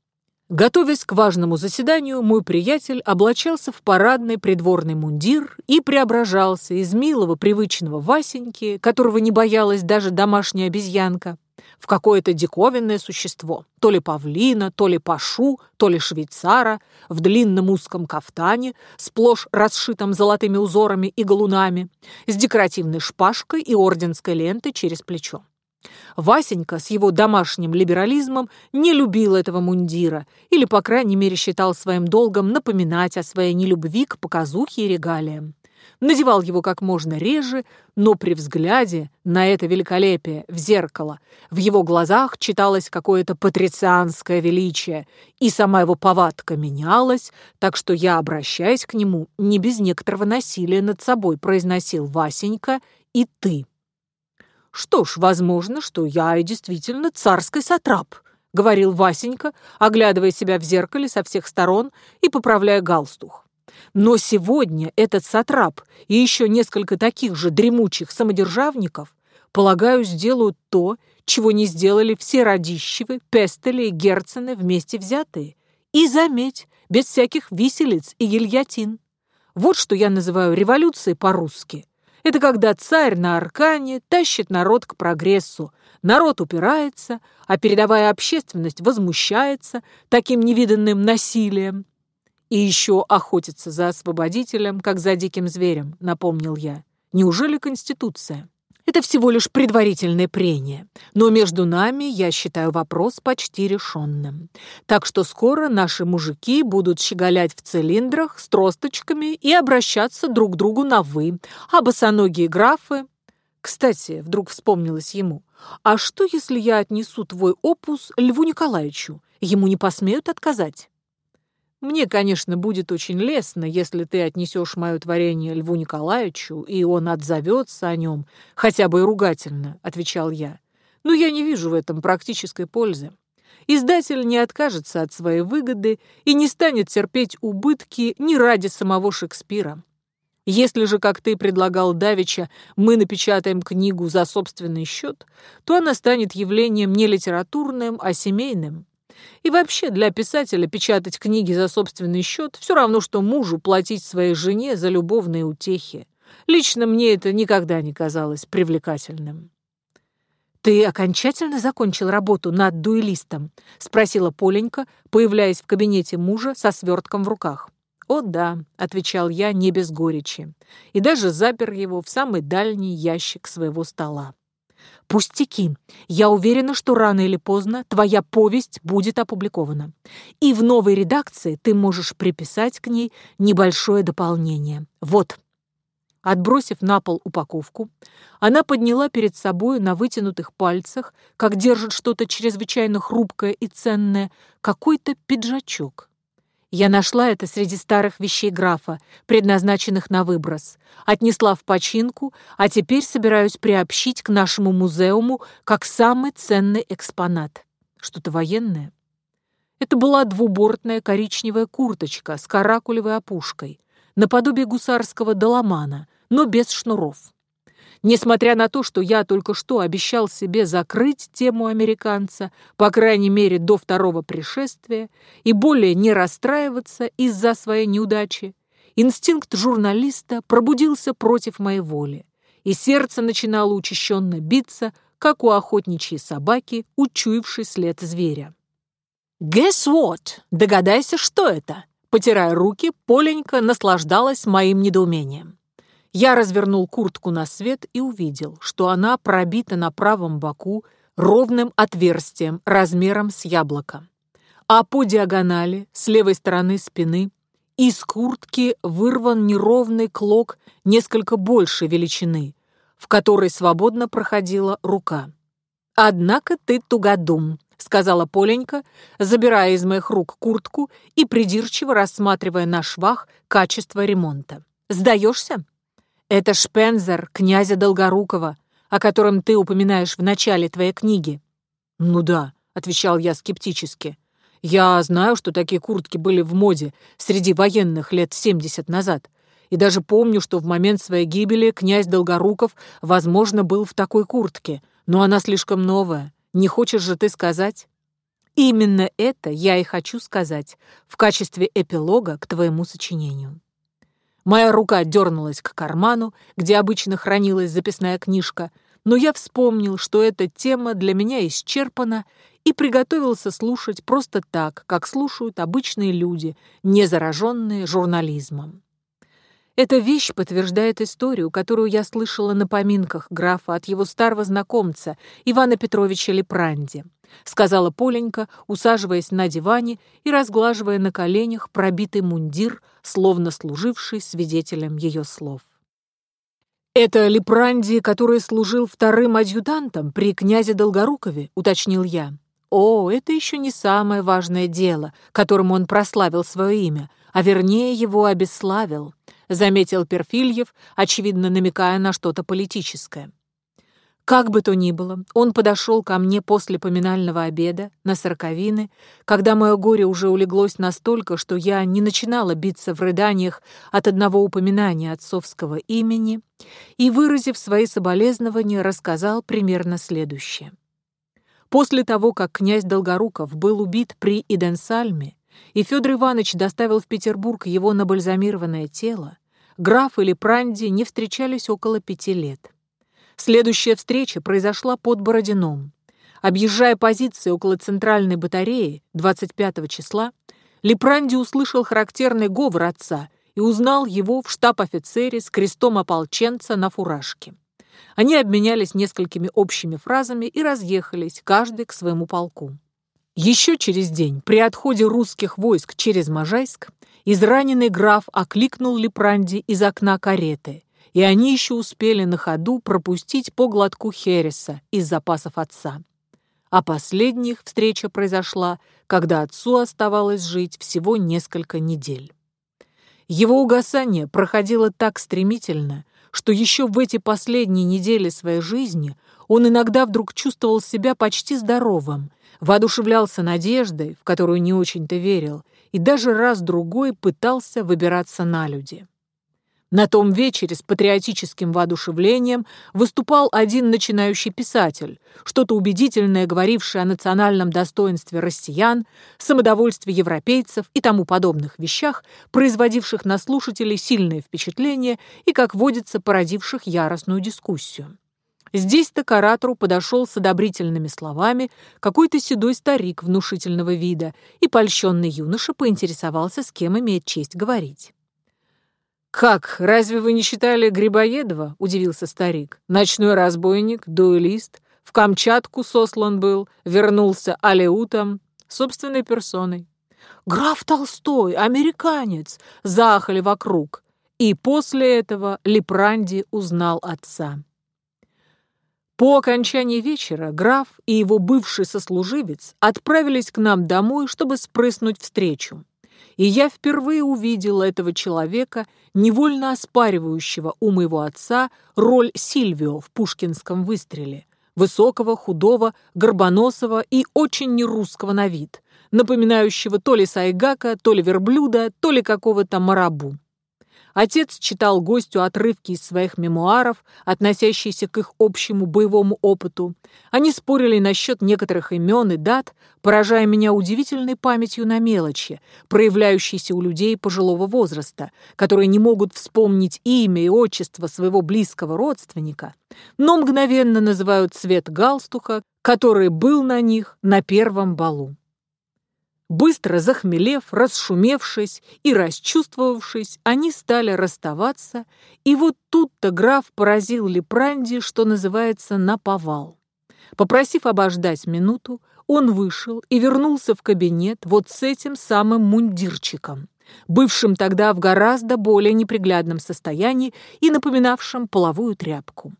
Готовясь к важному заседанию, мой приятель облачался в парадный придворный мундир и преображался из милого привычного Васеньки, которого не боялась даже домашняя обезьянка, в какое-то диковинное существо, то ли павлина, то ли пашу, то ли швейцара, в длинном узком кафтане, сплошь расшитом золотыми узорами и галунами, с декоративной шпажкой и орденской лентой через плечо. Васенька с его домашним либерализмом не любил этого мундира или, по крайней мере, считал своим долгом напоминать о своей нелюбви к показухе и регалиям. Надевал его как можно реже, но при взгляде на это великолепие в зеркало в его глазах читалось какое-то патрицианское величие, и сама его повадка менялась, так что я, обращаясь к нему, не без некоторого насилия над собой произносил «Васенька» и «ты». «Что ж, возможно, что я и действительно царский сатрап», — говорил Васенька, оглядывая себя в зеркале со всех сторон и поправляя галстух. Но сегодня этот сатрап и еще несколько таких же дремучих самодержавников, полагаю, сделают то, чего не сделали все Радищевы, Пестели и Герцены вместе взятые. И, заметь, без всяких виселиц и гильотин. Вот что я называю революцией по-русски. Это когда царь на аркане тащит народ к прогрессу, народ упирается, а передовая общественность возмущается таким невиданным насилием. И еще охотится за освободителем, как за диким зверем, напомнил я. Неужели Конституция? Это всего лишь предварительное прение. Но между нами я считаю вопрос почти решенным. Так что скоро наши мужики будут щеголять в цилиндрах с тросточками и обращаться друг к другу на «вы», а босоногие графы... Кстати, вдруг вспомнилось ему, а что, если я отнесу твой опус Льву Николаевичу? Ему не посмеют отказать? Мне, конечно, будет очень лестно, если ты отнесешь мое творение Льву Николаевичу, и он отзовется о нем, хотя бы и ругательно, — отвечал я. Но я не вижу в этом практической пользы. Издатель не откажется от своей выгоды и не станет терпеть убытки ни ради самого Шекспира. Если же, как ты предлагал Давича, мы напечатаем книгу за собственный счет, то она станет явлением не литературным, а семейным. И вообще для писателя печатать книги за собственный счет все равно, что мужу платить своей жене за любовные утехи. Лично мне это никогда не казалось привлекательным. «Ты окончательно закончил работу над дуэлистом?» — спросила Поленька, появляясь в кабинете мужа со свертком в руках. «О да», — отвечал я не без горечи, и даже запер его в самый дальний ящик своего стола. Пустяки. Я уверена, что рано или поздно твоя повесть будет опубликована. И в новой редакции ты можешь приписать к ней небольшое дополнение. Вот. Отбросив на пол упаковку, она подняла перед собой на вытянутых пальцах, как держит что-то чрезвычайно хрупкое и ценное, какой-то пиджачок. Я нашла это среди старых вещей графа, предназначенных на выброс. Отнесла в починку, а теперь собираюсь приобщить к нашему музеуму как самый ценный экспонат. Что-то военное? Это была двубортная коричневая курточка с каракулевой опушкой, наподобие гусарского доломана, но без шнуров. Несмотря на то, что я только что обещал себе закрыть тему американца, по крайней мере до второго пришествия, и более не расстраиваться из-за своей неудачи, инстинкт журналиста пробудился против моей воли, и сердце начинало учащенно биться, как у охотничьей собаки, учуявшей след зверя. «Guess what? Догадайся, что это?» Потирая руки, Поленька наслаждалась моим недоумением. Я развернул куртку на свет и увидел, что она пробита на правом боку ровным отверстием размером с яблоко. А по диагонали, с левой стороны спины, из куртки вырван неровный клок несколько большей величины, в которой свободно проходила рука. «Однако ты тугодум», — сказала Поленька, забирая из моих рук куртку и придирчиво рассматривая на швах качество ремонта. «Сдаешься?» Это Шпензер, князя Долгорукова, о котором ты упоминаешь в начале твоей книги. Ну да, отвечал я скептически. Я знаю, что такие куртки были в моде среди военных лет 70 назад. И даже помню, что в момент своей гибели князь Долгоруков, возможно, был в такой куртке, но она слишком новая. Не хочешь же ты сказать? Именно это я и хочу сказать в качестве эпилога к твоему сочинению. Моя рука дернулась к карману, где обычно хранилась записная книжка, но я вспомнил, что эта тема для меня исчерпана, и приготовился слушать просто так, как слушают обычные люди, не зараженные журнализмом. Эта вещь подтверждает историю, которую я слышала на поминках графа от его старого знакомца Ивана Петровича Лепранди. — сказала Поленька, усаживаясь на диване и разглаживая на коленях пробитый мундир, словно служивший свидетелем ее слов. «Это Лепранди, который служил вторым адъютантом при князе Долгорукове», — уточнил я. «О, это еще не самое важное дело, которым он прославил свое имя, а вернее его обесславил», — заметил Перфильев, очевидно намекая на что-то политическое. Как бы то ни было, он подошел ко мне после поминального обеда на сороковины, когда мое горе уже улеглось настолько, что я не начинала биться в рыданиях от одного упоминания отцовского имени, и, выразив свои соболезнования, рассказал примерно следующее. После того, как князь Долгоруков был убит при Иденсальме, и Федор Иванович доставил в Петербург его набальзамированное тело, граф или Пранди не встречались около пяти лет. Следующая встреча произошла под Бородином. Объезжая позиции около центральной батареи 25 числа, Лепранди услышал характерный говор отца и узнал его в штаб-офицере с крестом ополченца на фуражке. Они обменялись несколькими общими фразами и разъехались, каждый к своему полку. Еще через день, при отходе русских войск через Можайск, израненный граф окликнул Лепранди из окна кареты и они еще успели на ходу пропустить по глотку Хереса из запасов отца. А последних встреча произошла, когда отцу оставалось жить всего несколько недель. Его угасание проходило так стремительно, что еще в эти последние недели своей жизни он иногда вдруг чувствовал себя почти здоровым, воодушевлялся надеждой, в которую не очень-то верил, и даже раз-другой пытался выбираться на люди. На том вечере с патриотическим воодушевлением выступал один начинающий писатель, что-то убедительное говорившее о национальном достоинстве россиян, самодовольстве европейцев и тому подобных вещах, производивших на слушателей сильное впечатление и, как водится, породивших яростную дискуссию. Здесь-то к оратору подошел с одобрительными словами какой-то седой старик внушительного вида, и польщенный юноша поинтересовался, с кем имеет честь говорить. «Как, разве вы не считали Грибоедова?» — удивился старик. «Ночной разбойник, дуэлист, в Камчатку сослан был, вернулся алеутом, собственной персоной. «Граф Толстой, американец!» — заахали вокруг. И после этого Лепранди узнал отца. По окончании вечера граф и его бывший сослуживец отправились к нам домой, чтобы спрыснуть встречу и я впервые увидела этого человека, невольно оспаривающего у моего отца роль Сильвио в пушкинском выстреле, высокого, худого, горбоносого и очень нерусского на вид, напоминающего то ли сайгака, то ли верблюда, то ли какого-то марабу. Отец читал гостю отрывки из своих мемуаров, относящиеся к их общему боевому опыту. Они спорили насчет некоторых имен и дат, поражая меня удивительной памятью на мелочи, проявляющейся у людей пожилого возраста, которые не могут вспомнить имя и отчество своего близкого родственника, но мгновенно называют цвет галстука, который был на них на первом балу. Быстро захмелев, расшумевшись и расчувствовавшись, они стали расставаться, и вот тут-то граф поразил Лепранди, что называется, наповал. Попросив обождать минуту, он вышел и вернулся в кабинет вот с этим самым мундирчиком, бывшим тогда в гораздо более неприглядном состоянии и напоминавшим половую тряпку.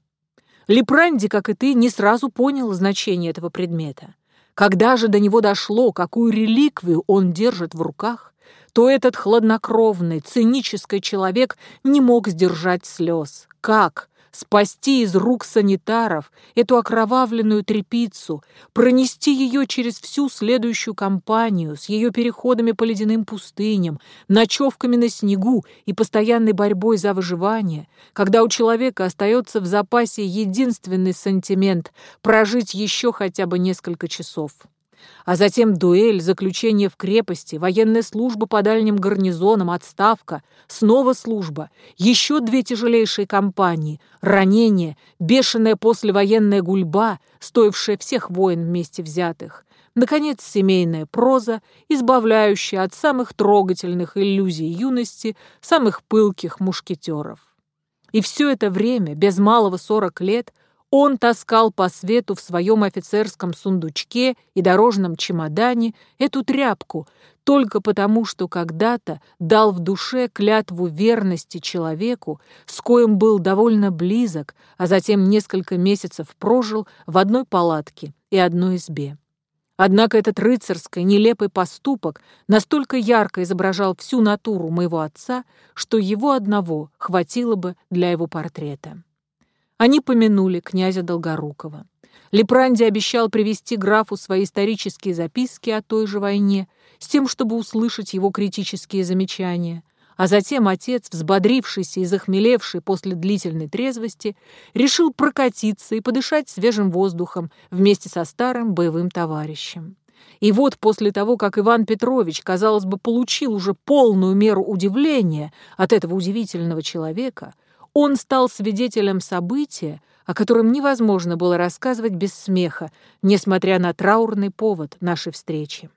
Лепранди, как и ты, не сразу понял значение этого предмета. Когда же до него дошло, какую реликвию он держит в руках, то этот хладнокровный, цинический человек не мог сдержать слез. Как? Спасти из рук санитаров эту окровавленную трепицу, пронести ее через всю следующую кампанию с ее переходами по ледяным пустыням, ночевками на снегу и постоянной борьбой за выживание, когда у человека остается в запасе единственный сантимент — прожить еще хотя бы несколько часов а затем дуэль, заключение в крепости, военная служба по дальним гарнизонам, отставка, снова служба, еще две тяжелейшие кампании, ранение, бешеная послевоенная гульба, стоившая всех войн вместе взятых, наконец, семейная проза, избавляющая от самых трогательных иллюзий юности самых пылких мушкетеров. И все это время, без малого сорок лет, он таскал по свету в своем офицерском сундучке и дорожном чемодане эту тряпку только потому, что когда-то дал в душе клятву верности человеку, с коим был довольно близок, а затем несколько месяцев прожил в одной палатке и одной избе. Однако этот рыцарский, нелепый поступок настолько ярко изображал всю натуру моего отца, что его одного хватило бы для его портрета. Они помянули князя Долгорукова. Лепранди обещал привести графу свои исторические записки о той же войне, с тем, чтобы услышать его критические замечания. А затем отец, взбодрившийся и захмелевший после длительной трезвости, решил прокатиться и подышать свежим воздухом вместе со старым боевым товарищем. И вот после того, как Иван Петрович, казалось бы, получил уже полную меру удивления от этого удивительного человека, он стал свидетелем события, о котором невозможно было рассказывать без смеха, несмотря на траурный повод нашей встречи.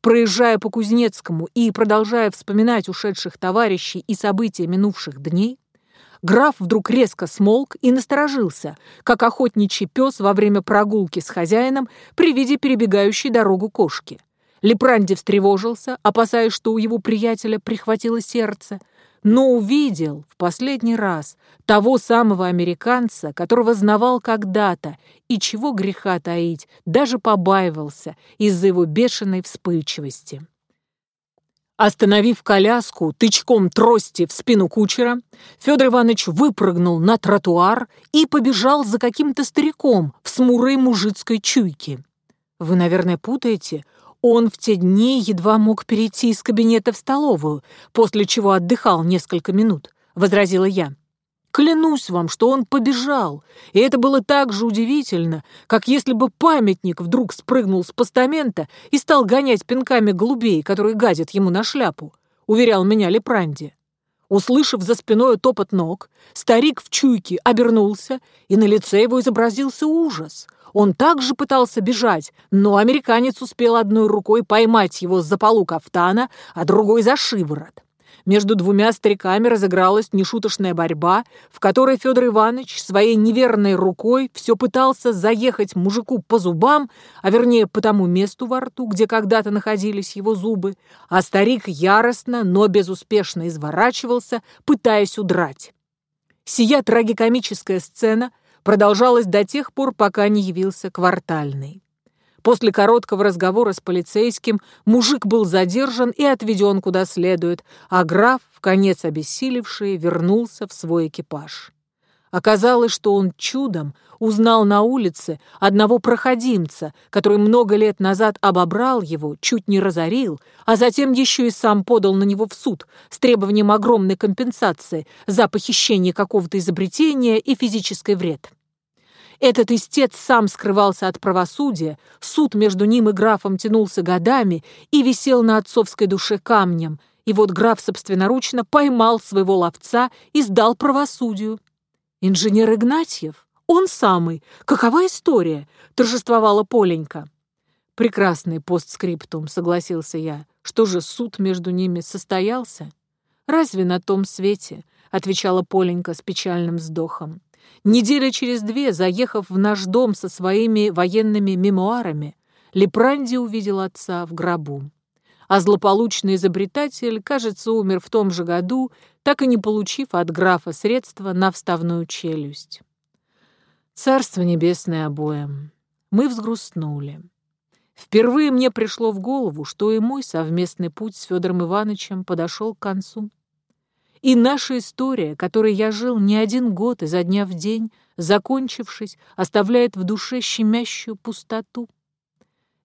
Проезжая по Кузнецкому и продолжая вспоминать ушедших товарищей и события минувших дней, граф вдруг резко смолк и насторожился, как охотничий пес во время прогулки с хозяином при виде перебегающей дорогу кошки. Лепранди встревожился, опасаясь, что у его приятеля прихватило сердце — но увидел в последний раз того самого американца, которого знавал когда-то, и чего греха таить, даже побаивался из-за его бешеной вспыльчивости. Остановив коляску тычком трости в спину кучера, Федор Иванович выпрыгнул на тротуар и побежал за каким-то стариком в смурой мужицкой чуйке. Вы, наверное, путаете, он в те дни едва мог перейти из кабинета в столовую, после чего отдыхал несколько минут, — возразила я. Клянусь вам, что он побежал, и это было так же удивительно, как если бы памятник вдруг спрыгнул с постамента и стал гонять пинками голубей, которые гадят ему на шляпу, — уверял меня Лепранди. Услышав за спиной топот ног, старик в чуйке обернулся, и на лице его изобразился ужас — он также пытался бежать, но американец успел одной рукой поймать его за полу кафтана, а другой за шиворот. Между двумя стариками разыгралась нешуточная борьба, в которой Федор Иванович своей неверной рукой все пытался заехать мужику по зубам, а вернее по тому месту во рту, где когда-то находились его зубы, а старик яростно, но безуспешно изворачивался, пытаясь удрать. Сия трагикомическая сцена – продолжалось до тех пор, пока не явился квартальный. После короткого разговора с полицейским мужик был задержан и отведен куда следует, а граф, в конец обессилевший, вернулся в свой экипаж. Оказалось, что он чудом узнал на улице одного проходимца, который много лет назад обобрал его, чуть не разорил, а затем еще и сам подал на него в суд с требованием огромной компенсации за похищение какого-то изобретения и физический вред. Этот истец сам скрывался от правосудия, суд между ним и графом тянулся годами и висел на отцовской душе камнем, и вот граф собственноручно поймал своего ловца и сдал правосудию. «Инженер Игнатьев? Он самый. Какова история?» — торжествовала Поленька. «Прекрасный постскриптум», — согласился я. «Что же, суд между ними состоялся?» «Разве на том свете?» — отвечала Поленька с печальным вздохом. Неделя через две, заехав в наш дом со своими военными мемуарами, Лепранди увидел отца в гробу а злополучный изобретатель, кажется, умер в том же году, так и не получив от графа средства на вставную челюсть. Царство небесное обоим. Мы взгрустнули. Впервые мне пришло в голову, что и мой совместный путь с Федором Ивановичем подошел к концу. И наша история, которой я жил не один год изо дня в день, закончившись, оставляет в душе щемящую пустоту.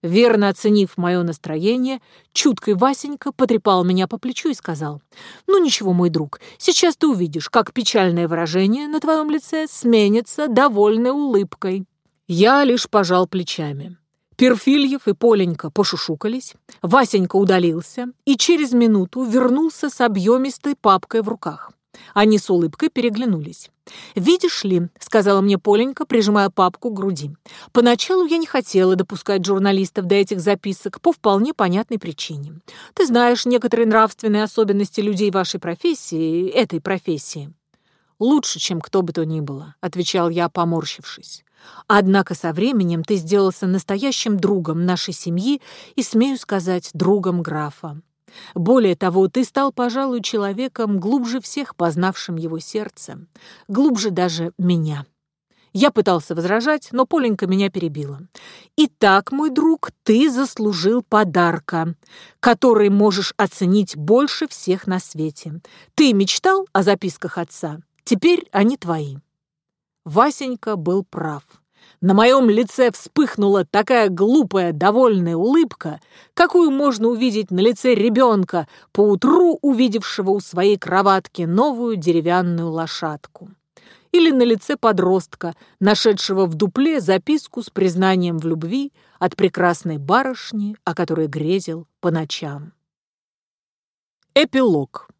Верно оценив мое настроение, чуткой Васенька потрепал меня по плечу и сказал, «Ну ничего, мой друг, сейчас ты увидишь, как печальное выражение на твоем лице сменится довольной улыбкой». Я лишь пожал плечами. Перфильев и Поленька пошушукались, Васенька удалился и через минуту вернулся с объемистой папкой в руках. Они с улыбкой переглянулись. «Видишь ли», — сказала мне Поленька, прижимая папку к груди, «поначалу я не хотела допускать журналистов до этих записок по вполне понятной причине. Ты знаешь некоторые нравственные особенности людей вашей профессии, этой профессии». «Лучше, чем кто бы то ни было», — отвечал я, поморщившись. «Однако со временем ты сделался настоящим другом нашей семьи и, смею сказать, другом графа. Более того, ты стал, пожалуй, человеком, глубже всех познавшим его сердце, глубже даже меня. Я пытался возражать, но Поленька меня перебила. «Итак, мой друг, ты заслужил подарка, который можешь оценить больше всех на свете. Ты мечтал о записках отца, теперь они твои». Васенька был прав. На моем лице вспыхнула такая глупая, довольная улыбка, какую можно увидеть на лице ребенка, поутру увидевшего у своей кроватки новую деревянную лошадку. Или на лице подростка, нашедшего в дупле записку с признанием в любви от прекрасной барышни, о которой грезил по ночам. Эпилог.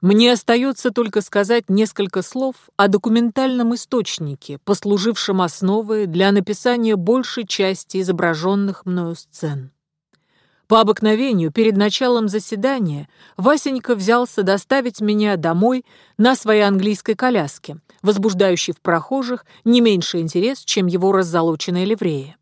Мне остается только сказать несколько слов о документальном источнике, послужившем основой для написания большей части изображенных мною сцен. По обыкновению, перед началом заседания, Васенька взялся доставить меня домой на своей английской коляске, возбуждающей в прохожих не меньше интерес, чем его раззолоченная ливрея.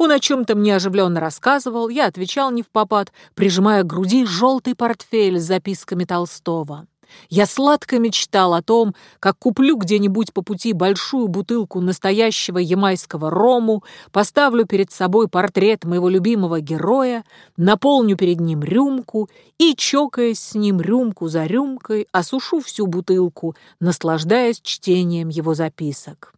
Он о чем-то мне оживленно рассказывал, я отвечал не в попад, прижимая к груди желтый портфель с записками Толстого. Я сладко мечтал о том, как куплю где-нибудь по пути большую бутылку настоящего ямайского рому, поставлю перед собой портрет моего любимого героя, наполню перед ним рюмку и, чокаясь с ним рюмку за рюмкой, осушу всю бутылку, наслаждаясь чтением его записок.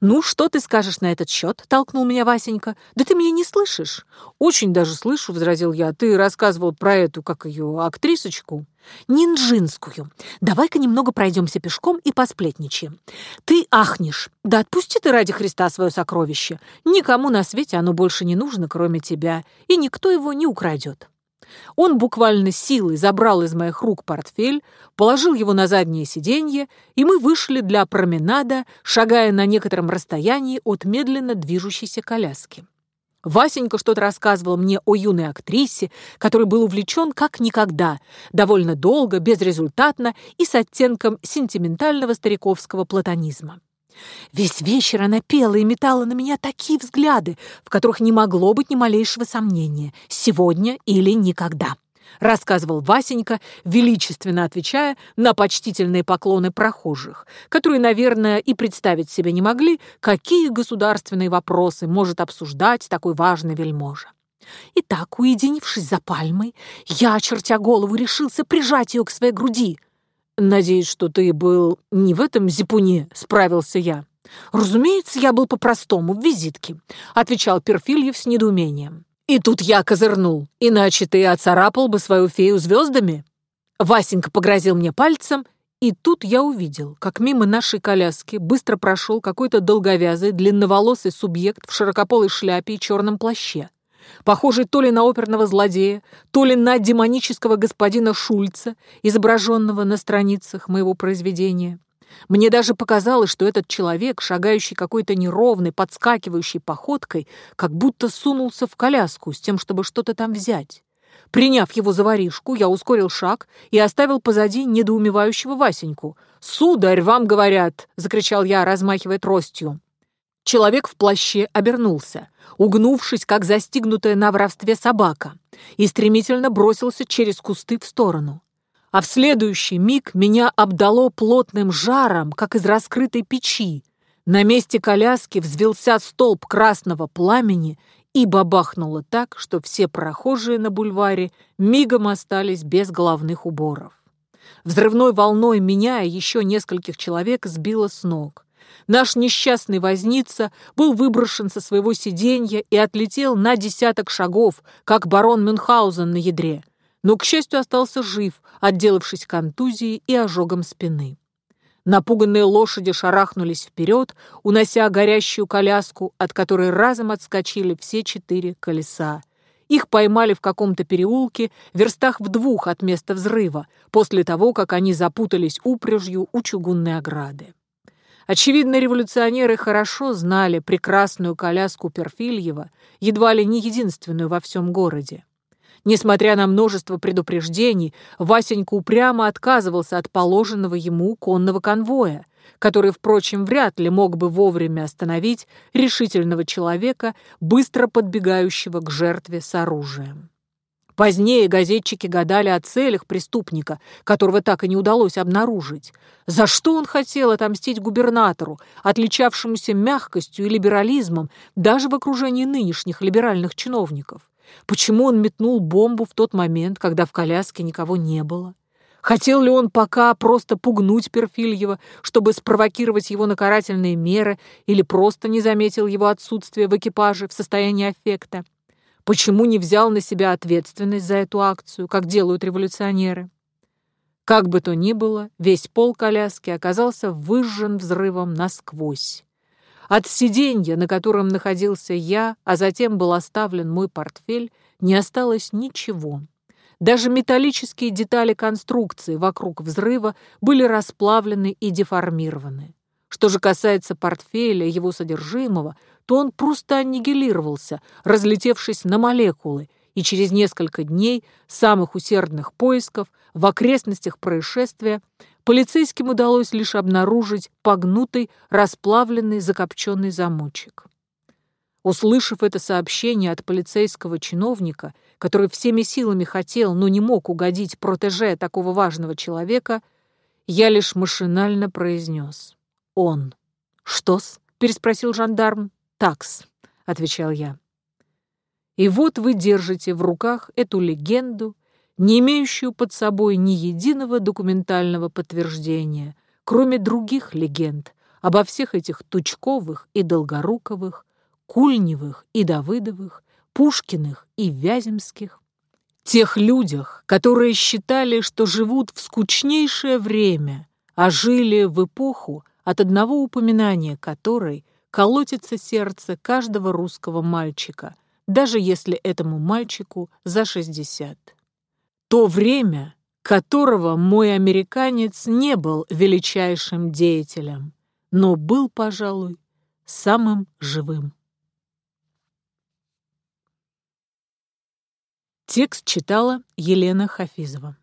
«Ну, что ты скажешь на этот счет?» — толкнул меня Васенька. «Да ты меня не слышишь?» «Очень даже слышу», — возразил я. «Ты рассказывал про эту, как ее, актрисочку». «Нинджинскую. Давай-ка немного пройдемся пешком и посплетничаем. Ты ахнешь. Да отпусти ты ради Христа свое сокровище. Никому на свете оно больше не нужно, кроме тебя, и никто его не украдет». Он буквально силой забрал из моих рук портфель, положил его на заднее сиденье, и мы вышли для променада, шагая на некотором расстоянии от медленно движущейся коляски. Васенька что-то рассказывал мне о юной актрисе, который был увлечен как никогда, довольно долго, безрезультатно и с оттенком сентиментального стариковского платонизма. Весь вечер она пела и метала на меня такие взгляды, в которых не могло быть ни малейшего сомнения «сегодня или никогда», рассказывал Васенька, величественно отвечая на почтительные поклоны прохожих, которые, наверное, и представить себе не могли, какие государственные вопросы может обсуждать такой важный вельможа. Итак, уединившись за пальмой, я, чертя голову, решился прижать ее к своей груди — «Надеюсь, что ты был не в этом зипуне», — справился я. «Разумеется, я был по-простому, в визитке», — отвечал Перфильев с недоумением. «И тут я козырнул, иначе ты оцарапал бы свою фею звездами». Васенька погрозил мне пальцем, и тут я увидел, как мимо нашей коляски быстро прошел какой-то долговязый, длинноволосый субъект в широкополой шляпе и черном плаще похожий то ли на оперного злодея, то ли на демонического господина Шульца, изображенного на страницах моего произведения. Мне даже показалось, что этот человек, шагающий какой-то неровной, подскакивающей походкой, как будто сунулся в коляску с тем, чтобы что-то там взять. Приняв его за воришку, я ускорил шаг и оставил позади недоумевающего Васеньку. «Сударь, вам говорят!» — закричал я, размахивая тростью. Человек в плаще обернулся, угнувшись, как застигнутая на воровстве собака, и стремительно бросился через кусты в сторону. А в следующий миг меня обдало плотным жаром, как из раскрытой печи. На месте коляски взвелся столб красного пламени и бабахнуло так, что все прохожие на бульваре мигом остались без головных уборов. Взрывной волной меня и еще нескольких человек сбило с ног. Наш несчастный возница был выброшен со своего сиденья и отлетел на десяток шагов, как барон Мюнхгаузен на ядре, но, к счастью, остался жив, отделавшись контузией и ожогом спины. Напуганные лошади шарахнулись вперед, унося горящую коляску, от которой разом отскочили все четыре колеса. Их поймали в каком-то переулке, верстах в двух от места взрыва, после того, как они запутались упряжью у чугунной ограды. Очевидно, революционеры хорошо знали прекрасную коляску Перфильева, едва ли не единственную во всем городе. Несмотря на множество предупреждений, Васенька упрямо отказывался от положенного ему конного конвоя, который, впрочем, вряд ли мог бы вовремя остановить решительного человека, быстро подбегающего к жертве с оружием. Позднее газетчики гадали о целях преступника, которого так и не удалось обнаружить. За что он хотел отомстить губернатору, отличавшемуся мягкостью и либерализмом даже в окружении нынешних либеральных чиновников? Почему он метнул бомбу в тот момент, когда в коляске никого не было? Хотел ли он пока просто пугнуть Перфильева, чтобы спровокировать его на карательные меры, или просто не заметил его отсутствие в экипаже в состоянии аффекта? Почему не взял на себя ответственность за эту акцию, как делают революционеры? Как бы то ни было, весь пол коляски оказался выжжен взрывом насквозь. От сиденья, на котором находился я, а затем был оставлен мой портфель, не осталось ничего. Даже металлические детали конструкции вокруг взрыва были расплавлены и деформированы. Что же касается портфеля и его содержимого, то он просто аннигилировался, разлетевшись на молекулы, и через несколько дней самых усердных поисков в окрестностях происшествия полицейским удалось лишь обнаружить погнутый, расплавленный, закопченный замочек. Услышав это сообщение от полицейского чиновника, который всеми силами хотел, но не мог угодить протеже такого важного человека, я лишь машинально произнес «Он». «Что-с?» — переспросил жандарм. «Такс», — отвечал я. И вот вы держите в руках эту легенду, не имеющую под собой ни единого документального подтверждения, кроме других легенд обо всех этих Тучковых и Долгоруковых, Кульневых и Давыдовых, Пушкиных и Вяземских, тех людях, которые считали, что живут в скучнейшее время, а жили в эпоху, от одного упоминания которой колотится сердце каждого русского мальчика, даже если этому мальчику за 60. То время, которого мой американец не был величайшим деятелем, но был, пожалуй, самым живым. Текст читала Елена Хафизова.